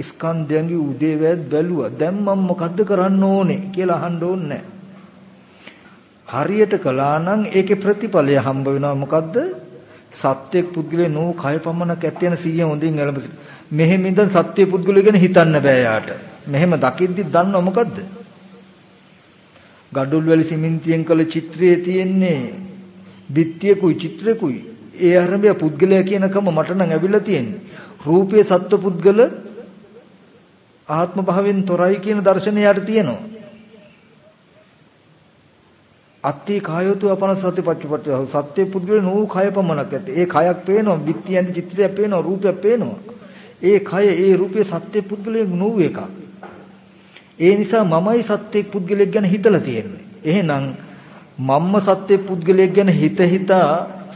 ස්කන්ධයන්ගේ උදේවැත් බැලුවා. දැන් මම මොකද්ද කරන්න ඕනේ කියලා අහන්න ඕනේ හරියට කළා නම් ඒකේ ප්‍රතිඵලය හම්බ වෙනවා මොකද්ද? සත්‍යයක් පුද්ගලයා නෝ කය පමණක් ඇත්තෙන 100 හොඳින් එළඹ මෙහෙම ඉඳන් සත්‍ය පුද්ගලයා ගැන හිතන්න බෑ යාට. මෙහෙම දකිද්දි දන්නව මොකද්ද? ගඩොල් වැලි සිමෙන්තියෙන් කළ චිත්‍රයේ තියෙන්නේ බිත්තියකුයි චිත්‍රකුයි ඒ ආරම්භය පුද්ගලයා කියනකම මට නම් ඇවිල්ලා තියෙන්නේ රූපයේ සත්ව පුද්ගල ආත්ම භාවයෙන් තොරයි කියන දර්ශනය යට තියෙනවා අත්ති කායෝතු අපන සතිපට්ඨපට්ඨ සත්‍ය පුද්ගල නෝ කය පමණක් ඇත. ඒ කයක් පේනවා, බිත්ති ඇඳි චිත්‍රයක් පේනවා, රූපයක් පේනවා. ඒ කය ඒ රූපේ සත්‍ය පුද්ගලයෙක් නොවු එකක්. ඒ නිසා මමයි සත්‍ය පුද්ගලයෙක් ගැන හිතලා තියෙන්නේ. එහෙනම් මම්ම සත්‍ය පුද්ගලයෙක් ගැන හිත හිතා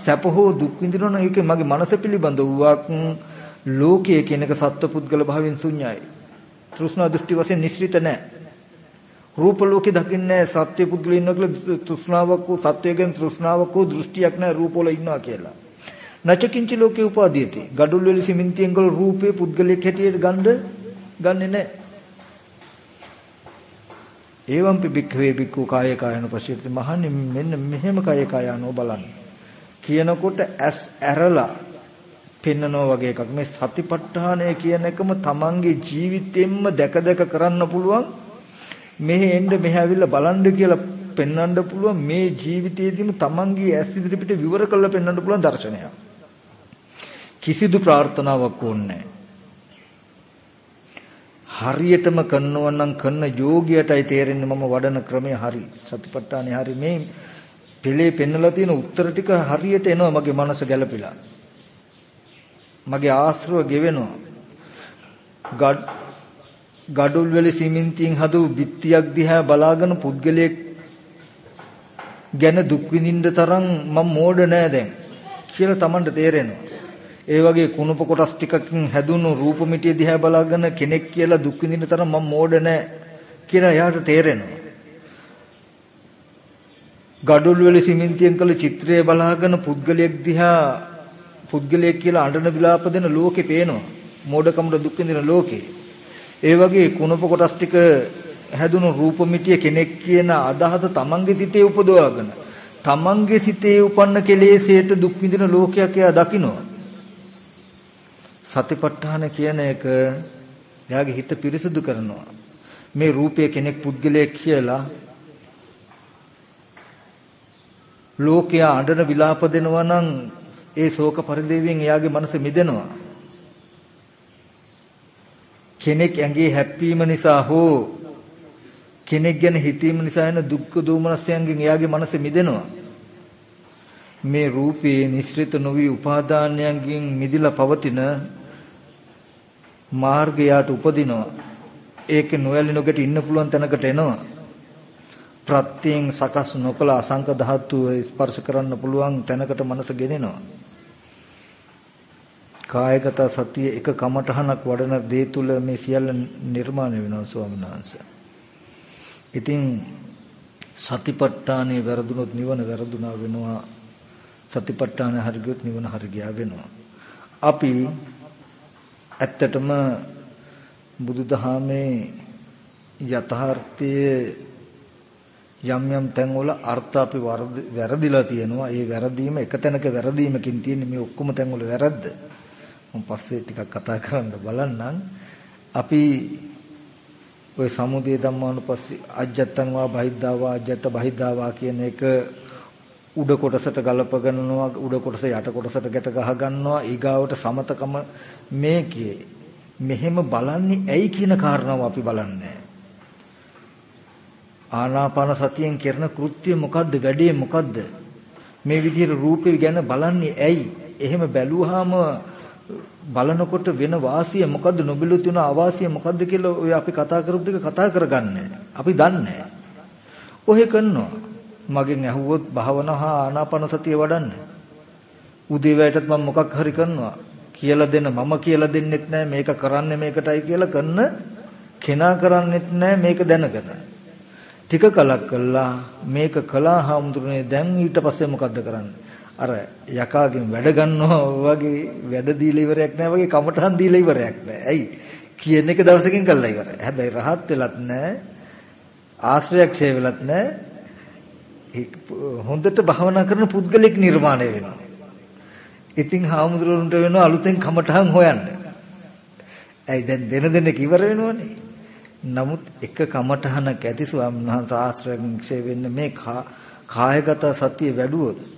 සැප හෝ දුක් විඳිනවා නම් ඒක මගේ මනස පිළිබඳ වූවක් ලෝකයේ කියන එක සත්ව පුද්ගල භාවයෙන් ශුන්‍යයි. තෘෂ්ණා දෘෂ්ටි වශයෙන් නිශ්චිත නැහැ. රූප ලෝකේ දකින්නේ සත්‍ය පුද්ගලයන් ඉන්නවා කියලා තෘෂ්ණාවක් වූ සත්වයෙන් තෘෂ්ණාවක් වූ දෘෂ්ටියක් නැහැ රූපවල ඉන්නවා කියලා. නචකින්ච ලෝකේ උපාදීයති. gadul වල සිමෙන්තියෙන් ගල රූපේ පුද්ගලයෙක් හැටියට ගන්න ගන්නෙ නැහැ. ඒවම් පිබික්ඛවේ බික්ඛු කාය කායන පශ්‍යති මහන්නේ මෙන්න මෙහෙම කාය කායano බලන්න. කියනකොට ඇස් ඇරලා පෙන්නනවා වගේ එකක්. මේ සතිපට්ඨානය කියන එකම තමන්ගේ ජීවිතෙන්ම දැක දැක කරන්න පුළුවන් මෙහෙ එන්න මෙහෙ ඇවිල්ලා බලන්න කියලා පෙන්වන්න පුළුවන් මේ ජීවිතයේදීම තමන්ගේ ඇස් ඉදිරිපිට විවර කරලා පෙන්වන්න පුළුවන් දර්ශනයක්. කිසිදු ප්‍රාර්ථනාවක් ඕනේ හරියටම කරනවා නම් කරන යෝගියටයි තේරෙන්නේ මම වඩන ක්‍රමය හරි. සතිපට්ඨානේ හරි මේ පෙළේ පෙන්නලා තියෙන උත්තර ටික හරියට එනවා මගේ මනස ගැලපිලා. මගේ ආශ්‍රව ගෙවෙනවා. ගඩොල් වල සිමෙන්තියෙන් හදපු බිත්තියක් දිහා බලාගෙන පුද්ගලයෙක් ගැන දුක් විඳින්න තරම් මම මෝඩ නෑ දැන් කියලා Tamanට තේරෙනවා. ඒ වගේ කුණප කොටස් ටිකකින් හැදුණු රූප මිටිය දිහා බලාගෙන කෙනෙක් කියලා දුක් විඳින්න තරම් මම මෝඩ නෑ කියලා එයාට තේරෙනවා. ගඩොල් වල සිමෙන්තියෙන් කළ චිත්‍රය බලාගෙන පුද්ගලයෙක් දිහා පුද්ගලයෙක් කියලා අඬන විලාප දෙන ලෝකේ පේනවා. මෝඩකමට දුක් විඳින ලෝකේ. ඒ වගේ කුණප කොටස් ටික හැදුණු රූප මිටිය කෙනෙක් කියන අදහස තමන්ගේ සිතේ උපදවාගෙන තමන්ගේ සිතේ උපන්න කෙලෙසයට දුක් විඳින ලෝකයක් එයා දකිනවා සතිපට්ඨාන කියන එක එයාගේ හිත පිරිසුදු කරනවා මේ රූපය කෙනෙක් පුද්ගලයෙක් කියලා ලෝකයා අඬන විලාප දෙනවා නම් ඒ ශෝක පරිදේවයෙන් එයාගේ මනස මිදෙනවා කෙනෙක් ඇඟේ හැප්පීම නිසා හෝ කෙනෙක් ගැන හිතීම නිසා එන දුක්ඛ දෝමනස්යන්ගෙන් එයාගේ මනස මිදෙනවා. මේ රූපේ නිශ්චිත නොවි උපාදානයන්ගෙන් මිදිලා පවතින මාර්ගයට උපදිනවා. ඒකේ නොයලි නොගට ඉන්න පුළුවන් තැනකට එනවා. ප්‍රත්‍යයෙන් සකස් නොකල අසංක ධාතු ස්පර්ශ කරන්න පුළුවන් තැනකට මනස ගෙනෙනවා. කායගත සතිය එක කමඨහනක් වඩන දේ තුල මේ සියල්ල නිර්මාණය වෙනවා ස්වාමීන් වහන්සේ. ඉතින් සතිපට්ඨානේ වැරදුනොත් නිවන වැරදුනා වෙනවා. සතිපට්ඨානේ හරියොත් නිවන හරිය වෙනවා. අපි ඇත්තටම බුදුදහමේ යථාර්ථයේ යම් යම් තැන්වල අර්ථ අපි වැරදිලා තියෙනවා. ඒ වැරදීම එක තැනක වැරදීමකින් තියෙන මේ ඔක්කොම තැන්වල වැරද්ද. මම පස්සේ ටිකක් කතා කරන්න බලන්නම්. අපි ඔය සමුදය ධම්මානුපස්සී අජත්තං වා බහිද්ධාවා අජත්ත බහිද්ධාවා කියන එක උඩ කොටසට ගලප ගන්නවා උඩ කොටස යට කොටසට ගැට ගහ ගන්නවා. ඊගාවට සමතකම මේකේ. මෙහෙම බලන්නේ ඇයි කියන කාරණාව අපි බලන්නේ. ආනාපාන සතියෙන් කරන කෘත්‍ය මොකද්ද? වැඩේ මොකද්ද? මේ විදිහට රූපේ ගැන බලන්නේ ඇයි? එහෙම බැලුවාම බලනකොට වෙන වාසිය මොකද්ද නොබිලුත් වෙන අවාසිය මොකද්ද කියලා ඔය අපි කතා කරපු ටික කතා කරගන්නේ. අපි දන්නේ ඔහෙ කරනවා. මගෙන් ඇහුවොත් භාවනා හා ආනාපාන සතිය වඩන්න. උදේ වැයටත් මම මොකක් හරි කරනවා. කියලා දෙන්න මම කියලා දෙන්නෙත් නෑ මේක කරන්නේ මේකටයි කියලා කරන කෙනා කරන්නෙත් නෑ මේක දැනගෙන. ටික කලක් කළා. මේක කළා හාමුදුරනේ. දැන් ඊට පස්සේ මොකද්ද කරන්නේ? අර යකාගෙන් වැඩ ගන්නවා වගේ වැඩ දීලා ඉවරයක් නැහැ වගේ කමටහන් දීලා ඉවරයක් නැහැ. ඇයි? කියන එක දවසකින් කළා ඉවරයි. හැබැයි රහත් වෙලත් නැහැ. ආශ්‍රයක් ඡේ වෙලත් නැහැ. හොඳට භවනා කරන පුද්ගලෙක් නිර්මාණය වෙනවා. ඉතින් හාමුදුරුවන්ට වෙනවා අලුතෙන් කමටහන් හොයන්න. ඇයි දැන් දෙන දෙනෙක් ඉවර වෙනවනේ. නමුත් එක කමටහනක් ඇති ස්වාමීන් වහන්සේ ආශ්‍රයෙන් ක්ෂය වෙන්න මේ කායගත සතිය වැඩුවොත්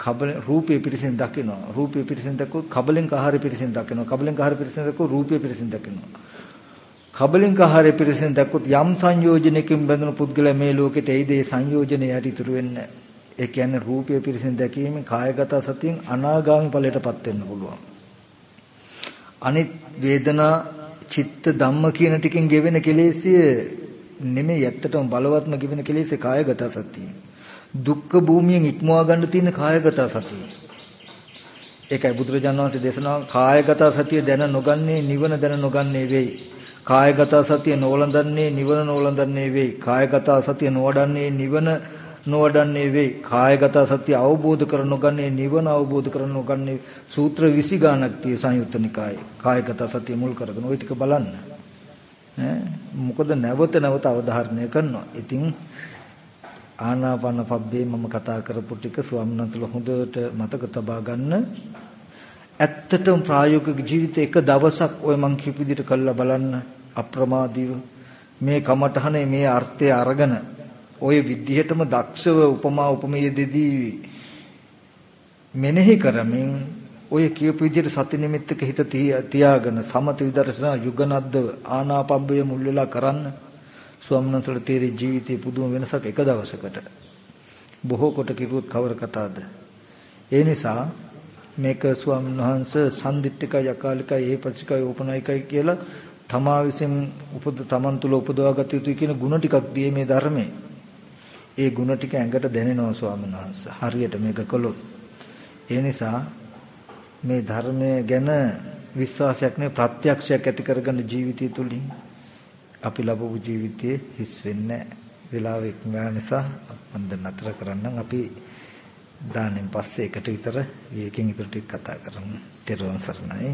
කබල රූපේ පිරිසින් දකිනවා. රූපේ පිරිසින් දැක්කොත් කබලෙන් ආහාර පිරිසින් දකිනවා. කබලෙන් ආහාර පිරිසින් දැක්කොත් රූපේ පිරිසින් දකිනවා. කබලින්ක ආහාරය පිරිසෙන් දැක්කොත් යම් සංයෝජනයකින් බැඳුණු පුද්ගලයා මේ ලෝකෙට එයිද ඒ සංයෝජනය යට ඉතුරු වෙන්නේ ඒ කියන්නේ රූපය පිරිසෙන් දැකීමෙන් කායගත සතියෙන් අනාගාමි ඵලයටපත් වෙන්න පුළුවන්. අනිත් වේදනා චිත්ත ධම්ම කියන ටිකෙන් ගෙවෙන කෙලෙසිය නෙමෙයි ඇත්තටම බලවත්ම ගෙවෙන කෙලෙසිය කායගත සතිය දුක්ඛ භූමියෙන් ඉක්මවා ගන්න තියෙන කායගත සතිය ඒකයි බුදුරජාණන් වහන්සේ දේශනා කායගත සතිය දැන නොගන්නේ නිවන දැන නොගන්නේ වෙයි කායගත සතිය නොවලඳන්නේ නිවන නොවලඳන්නේ වෙයි. කායගත සතිය නොවඩන්නේ නිවන නොවඩන්නේ වෙයි. කායගත සතිය අවබෝධ කර නොගන්නේ නිවන අවබෝධ කර නොගන්නේ සූත්‍ර 20 ගානක් tie සංයුත්ත නිකායේ. කායගත සතිය මුල් කරගෙන ওই ටික බලන්න. ඈ මොකද නැවත නැවත අවධාරණය කරනවා. ඉතින් ආනාපාන පබ්බේ මම කතා කරපු ටික ස්වාමීන් වහන්සේලා හොඳට මතක තබා ගන්න. ඇත්තටම ප්‍රායෝගික ජීවිතේ එක දවසක් ඔය මං කියපු විදිහට කළා බලන්න අප්‍රමාදීව මේ කමඨහනේ මේ අර්ථය අරගෙන ඔය විදිහටම දක්ෂව උපමා උපමේය දෙදී මෙනෙහි කරමින් ඔය කියපු විදිහට සති නිමිත්තක හිත තියාගෙන සමත විදර්ශනා යුගනද්දව ආනාපබ්බය මුල් වෙලා කරන්න ස්වම්නසල තීරේ ජීවිතේ පුදුම වෙනසක් එක දවසකට බොහෝ කොට කිරුවොත් කවර කතාවද ඒ නිසා මේක ස්වාමීන් වහන්සේ සම්දිට්ඨිකයි අකාලිකයි ඒපචිකයි ඕපනයිකයි කියලා තමා විසින් උපද තමන් තුළ උපදවාගත යුතුයි කියන ಗುಣ ටිකක් දී මේ ධර්මයේ. ඒ ಗುಣ ටික ඇඟට දැනෙනවා ස්වාමීන් වහන්සේ. හරියට මේක කළොත්. ඒ නිසා මේ ධර්මය ගැන විශ්වාසයක් නේ ප්‍රත්‍යක්ෂයක් ඇති කරගන්න ජීවිතය තුළින් අපි ලැබපු ජීවිතයේ හිස් වෙන්නේ වෙලාව ඉක්මන නිසා මම දැන් නතර කරන්නම් අපි දානෙන් පස්සේ එකට විතර ඒකෙන් ඉතුරු ටික කතා කරමු. ත්‍රිවංශ සරණයි.